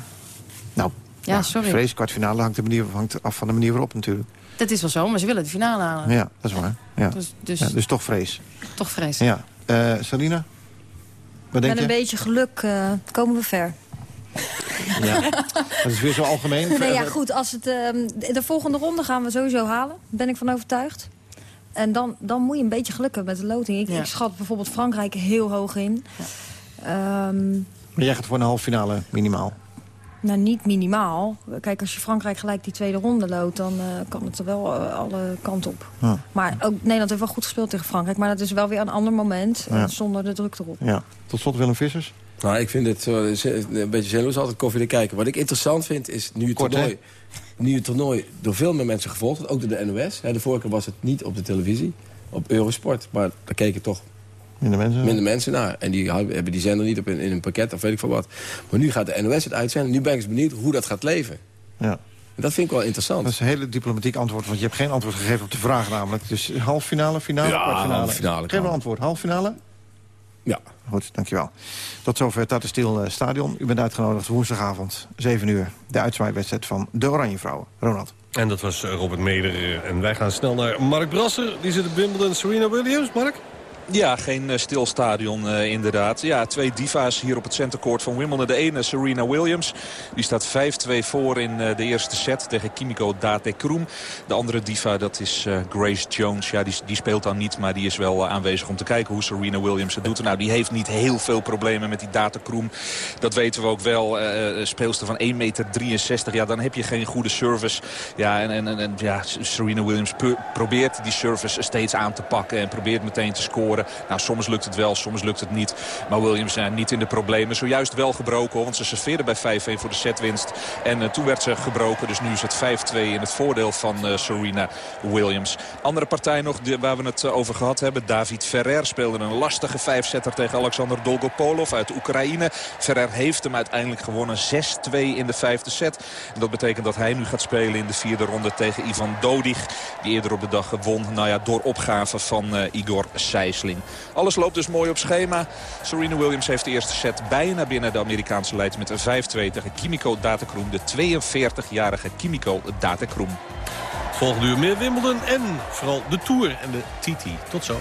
Nou, ja, sorry. vrees kwartfinale hangt, de manier, hangt af van de manier waarop natuurlijk. Dat is wel zo, maar ze willen de finale halen. Ja, dat is waar. Ja. Dus, dus, ja, dus toch vrees. Toch vrees. Ja. Uh, Salina? Wat denk Met een beetje geluk uh, komen we ver. Ja, dat is weer zo algemeen. Nee, ja, goed. Als het, uh, de volgende ronde gaan we sowieso halen. ben ik van overtuigd. En dan, dan moet je een beetje geluk hebben met de loting. Ik, ja. ik schat bijvoorbeeld Frankrijk heel hoog in. Ja. Um, maar jij gaat voor een halve finale minimaal? Nou, niet minimaal. Kijk, als je Frankrijk gelijk die tweede ronde loopt... dan uh, kan het er wel uh, alle kanten op. Ja. Maar ook Nederland heeft wel goed gespeeld tegen Frankrijk. Maar dat is wel weer een ander moment, ja. zonder de druk erop. Ja. Tot slot Willem Vissers. Nou, ik vind het een beetje zinloos altijd koffie te kijken. Wat ik interessant vind, is nu het Kort, toernooi... Nu het toernooi door veel meer mensen gevolgd wordt, ook door de NOS. de vorige keer was het niet op de televisie, op Eurosport. Maar daar keken toch Minder mensen? Minder mensen naar. En die hebben die zender niet op in, in, een pakket of weet ik veel wat. Maar nu gaat de NOS het uitzenden. Nu ben ik eens benieuwd hoe dat gaat leven. Ja. Dat vind ik wel interessant. Dat is een hele diplomatiek antwoord, want je hebt geen antwoord gegeven op de vraag namelijk. Dus half finale, finale, ja, kwartfinale? finale. Geef een antwoord. Half finale? Ja. Goed, dankjewel. Tot zover Tata Stiel uh, Stadion. U bent uitgenodigd woensdagavond, 7 uur. De uitzwaaiwedstrijd van de Oranje Vrouwen. Ronald. En dat was eh, Robert Meder. En wij gaan snel naar Mark Brasser. Die zit op Wimbledon. Serena Williams, Mark? Ja, geen eh, stil stadion uh, inderdaad. Ja, twee diva's hier op het centercourt van Wimbledon. De ene Serena Williams. Die staat 5-2 voor in uh, de eerste set tegen Kimiko Date Kroem. De andere diva dat is Grace Jones. Ja, die, die, speelt dan niet, maar die is wel aanwezig om te kijken hoe Serena Williams het doet. Nou, die heeft niet heel veel problemen met die Date Kroem. Dat weten we ook wel. speelster van 1,63 meter. Ja, dan heb je geen goede service. Ja, en, en, en ja, Serena Williams probeert die service steeds aan te pakken. En probeert meteen te scoren. Nou, soms lukt het wel, soms lukt het niet. Maar Williams zijn niet in de problemen. Zojuist wel gebroken, want ze serveerde bij 5-1 voor de setwinst. En uh, toen werd ze gebroken, dus nu is het 5-2 in het voordeel van uh, Serena Williams. Andere partij nog waar we het over gehad hebben. David Ferrer speelde een lastige vijfzetter tegen Alexander Dolgopolov uit Oekraïne. Ferrer heeft hem uiteindelijk gewonnen 6-2 in de vijfde set. En dat betekent dat hij nu gaat spelen in de vierde ronde tegen Ivan Dodig. Die eerder op de dag won nou ja, door opgave van Igor Sijsling. Alles loopt dus mooi op schema. Serena Williams heeft de eerste set bijna binnen de Amerikaanse leids met een 5-2 tegen Kimiko Datekroem. De 42-jarige Kimiko Datekroem. Volgende uur meer Wimbledon en vooral de Tour en de TT. Tot zo.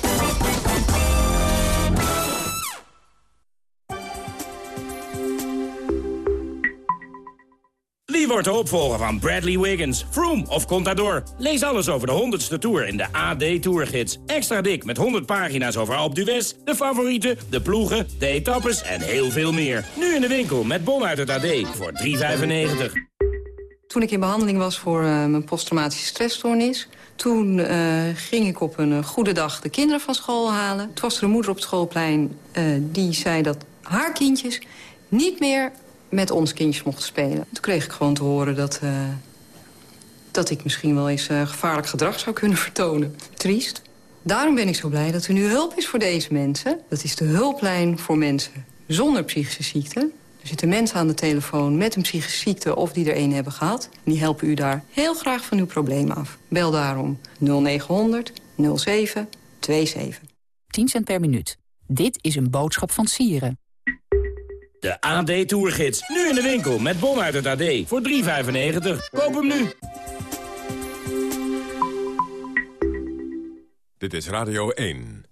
De opvolger van Bradley Wiggins, Froome of Contador. Lees alles over de 100ste Tour in de AD Tourgids. Extra dik met 100 pagina's over Alpe d'Huez, de favorieten, de ploegen, de etappes en heel veel meer. Nu in de winkel met bon uit het AD voor 3,95. Toen ik in behandeling was voor uh, mijn posttraumatische stressstoornis... toen uh, ging ik op een goede dag de kinderen van school halen. Toen was er een moeder op het schoolplein die zei dat haar kindjes... niet meer met ons kindjes mochten spelen. Toen kreeg ik gewoon te horen dat, uh, dat ik misschien wel eens uh, gevaarlijk gedrag zou kunnen vertonen. Triest. Daarom ben ik zo blij dat er nu hulp is voor deze mensen. Dat is de hulplijn voor mensen zonder psychische ziekte. Er zitten mensen aan de telefoon met een psychische ziekte of die er een hebben gehad. En die helpen u daar heel graag van uw probleem af. Bel daarom 0900 0727. 10 cent per minuut. Dit is een boodschap van Sieren. De AD Tourgids. Nu in de winkel met bon uit het AD. Voor 3,95. Koop hem nu. Dit is Radio 1.